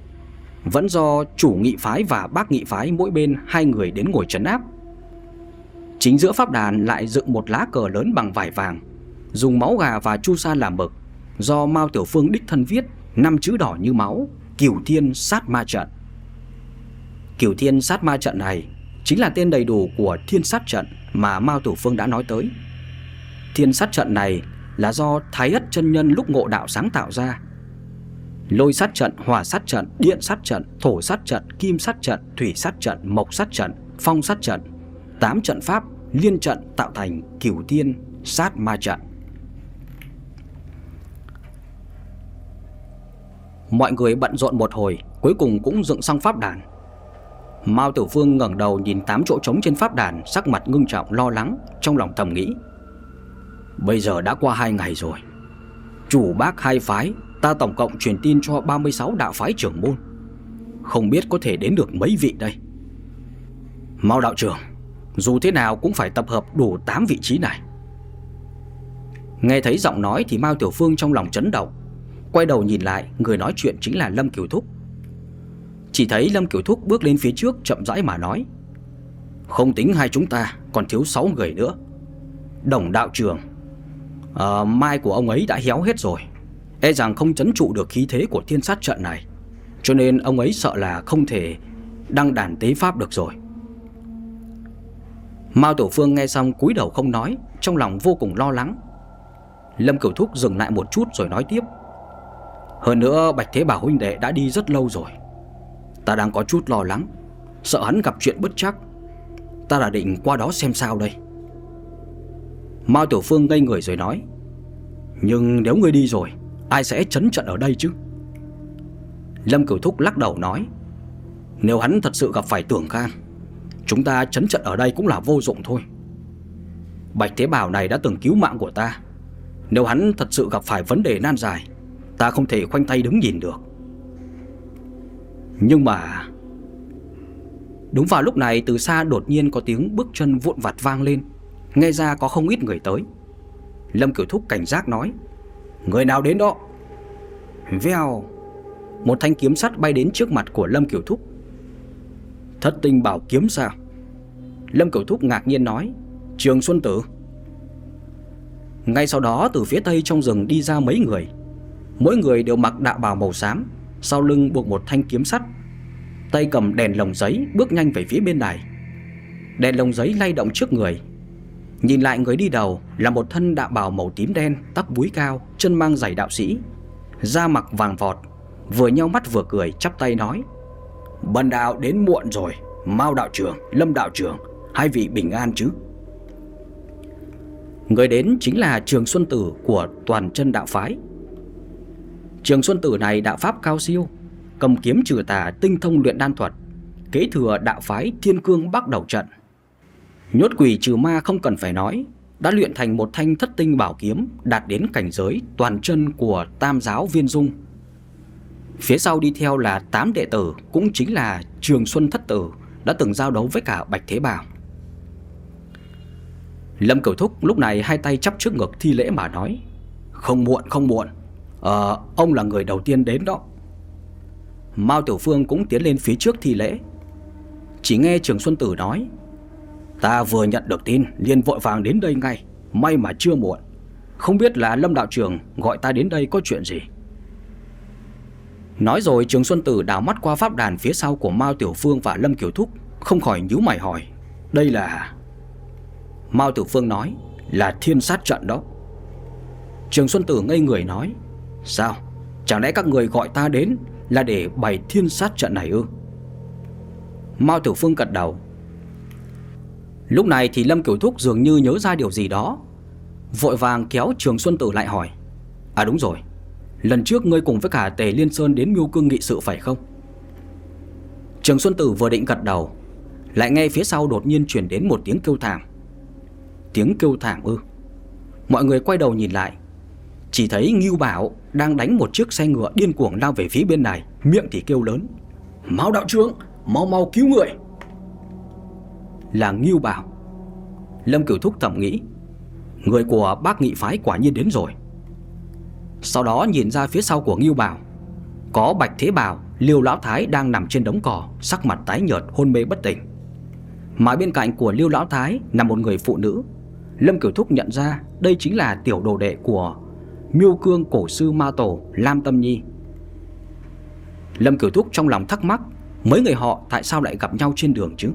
vẫn do chủ nghị phái và bác nghị phái mỗi bên hai người đến ngồi trấn áp. Chính giữa pháp đàn lại dựng một lá cờ lớn bằng vải vàng, dùng máu gà và chu sa làm mực, do Mao Tiểu Phương đích thân viết năm chữ đỏ như máu, Cửu Thiên Sát Ma Trận. Cửu Thiên Sát Ma Trận này chính là tên đầy đủ của Thiên Sát Trận mà Mao Tiểu Phương đã nói tới. Thiên Sát Trận này là do Thái Ất chân nhân lúc ngộ đạo sáng tạo ra. Lôi sát trận, hỏa sát trận, điện sát trận, thổ sát trận, kim sát trận, thủy sát trận, mộc sát trận, phong sát trận, tám trận pháp liên trận tạo thành Cửu Thiên Sát Ma Trận. Mọi người bận rộn một hồi, Cuối cùng cũng dựng xong pháp đàn. Mao Tiểu Phương ngẩng đầu nhìn tám chỗ trống trên pháp đàn, Sắc mặt ngưng trọng, lo lắng, Trong lòng thầm nghĩ. Bây giờ đã qua hai ngày rồi. Chủ bác hai phái, Ta tổng cộng truyền tin cho 36 đạo phái trưởng môn. Không biết có thể đến được mấy vị đây. Mao đạo trưởng, Dù thế nào cũng phải tập hợp đủ 8 vị trí này. Nghe thấy giọng nói thì Mao Tiểu Phương trong lòng chấn động. Quay đầu nhìn lại Người nói chuyện chính là Lâm Kiều Thúc. Chỉ thấy Lâm Kiều Thúc bước lên phía trước Chậm rãi mà nói Không tính hai chúng ta Còn thiếu 6 người nữa. Đồng đạo trường à, ờ, Mai của ông ấy đã héo hết rồi. E rằng không chấn trụ được khí thế của thiên sát trận này Cho nên ông ấy sợ là không thể Đăng đàn tế pháp được rồi. Mao Tổ Phương nghe xong cúi đầu không nói Trong lòng vô cùng lo lắng. Lâm Kiều Thúc dừng lại một chút rồi nói tiếp hơn nữa, Bạch Thế Bảo huynh đệ đã đi rất lâu rồi. Ta đang có chút lo lắng, Sợ hắn gặp chuyện bất chắc. Ta đã định qua đó xem sao đây. Mao Tiểu Phương ngây người rồi nói, Nhưng nếu ngươi đi rồi, Ai sẽ chấn trận ở đây chứ? Lâm Cửu Thúc lắc đầu nói, Nếu hắn thật sự gặp phải tưởng khang Chúng ta chấn trận ở đây cũng là vô dụng thôi. Bạch Thế Bảo này đã từng cứu mạng của ta. Nếu hắn thật sự gặp phải vấn đề nan dài Ta không thể khoanh tay đứng nhìn được. Nhưng mà, Đúng vào lúc này từ xa đột nhiên có tiếng bước chân vụn vặt vang lên. Nghe ra có không ít người tới. Lâm Kiểu Thúc cảnh giác nói, Người nào đến đó? Vèo Một thanh kiếm sắt bay đến trước mặt của Lâm Kiểu Thúc. Thất tinh bảo kiếm sao? Lâm Kiểu Thúc ngạc nhiên nói, Trường Xuân Tử. Ngay sau đó, từ phía tây trong rừng đi ra mấy người. Mỗi người đều mặc đạo bào màu xám Sau lưng buộc một thanh kiếm sắt. Tay cầm đèn lồng giấy Bước nhanh về phía bên này. Đèn lồng giấy lay động trước người. Nhìn lại người đi đầu Là một thân đạo bào màu tím đen Tóc búi cao, chân mang giày đạo sĩ. Da mặc vàng vọt Vừa nhau mắt vừa cười chắp tay nói Bần đạo đến muộn rồi Mao đạo trưởng, Lâm đạo trưởng Hai vị bình an chứ? Người đến chính là Trường Xuân Tử của toàn chân đạo phái. Trường Xuân Tử này đạo pháp cao siêu, Cầm kiếm trừ tà tinh thông luyện đan thuật, Kế thừa đạo phái thiên cương bắc đầu trận. Nhốt quỷ trừ ma không cần phải nói, Đã luyện thành một thanh thất tinh bảo kiếm, Đạt đến cảnh giới toàn chân của tam giáo viên dung. Phía sau đi theo là tám đệ tử, Cũng chính là Trường Xuân Thất Tử, Đã từng giao đấu với cả Bạch Thế Bảo Lâm Cửu Thúc lúc này hai tay chắp trước ngực thi lễ mà nói, Không muộn không muộn Ờ, ông là người đầu tiên đến đó. Mao Tiểu Phương cũng tiến lên phía trước thi lễ. Chỉ nghe Trường Xuân Tử nói Ta vừa nhận được tin liền vội vàng đến đây ngay. May mà chưa muộn. Không biết là Lâm Đạo Trường gọi ta đến đây có chuyện gì? Nói rồi Trường Xuân Tử đào mắt qua pháp đàn phía sau của Mao Tiểu Phương và Lâm Kiều Thúc Không khỏi nhíu mày hỏi Đây là... Mao Tiểu Phương nói Là thiên sát trận đó. Trường Xuân Tử ngây người nói Sao? Chẳng lẽ các người gọi ta đến Là để bày thiên sát trận này ư? Mao Tiểu Phương gật đầu Lúc này thì Lâm Kiểu Thúc dường như nhớ ra điều gì đó Vội vàng kéo Trường Xuân Tử lại hỏi À đúng rồi, Lần trước ngươi cùng với cả Tề Liên Sơn đến miêu cương nghị sự phải không? Trường Xuân Tử vừa định gật đầu, Lại nghe phía sau đột nhiên chuyển đến một tiếng kêu thảm Tiếng kêu thảm ư Mọi người quay đầu nhìn lại, Chỉ thấy Ngưu Bảo đang đánh một chiếc xe ngựa điên cuồng lao về phía bên này Miệng thì kêu lớn máu đạo trưởng, mau mau cứu người. Là Ngưu Bảo. Lâm Cửu Thúc thầm nghĩ Người của bác nghị phái quả nhiên đến rồi. Sau đó nhìn ra phía sau của Ngưu Bảo Có Bạch Thế Bảo Liêu Lão Thái đang nằm trên đống cỏ Sắc mặt tái nhợt hôn mê bất tỉnh. Mà bên cạnh của Liêu Lão Thái Nằm một người phụ nữ. Lâm Kiều Thúc nhận ra đây chính là tiểu đồ đệ của Miêu Cương Cổ Sư Ma Tổ, Lam Tâm Nhi. Lâm Kiểu Thúc trong lòng thắc mắc, Mấy người họ tại sao lại gặp nhau trên đường chứ?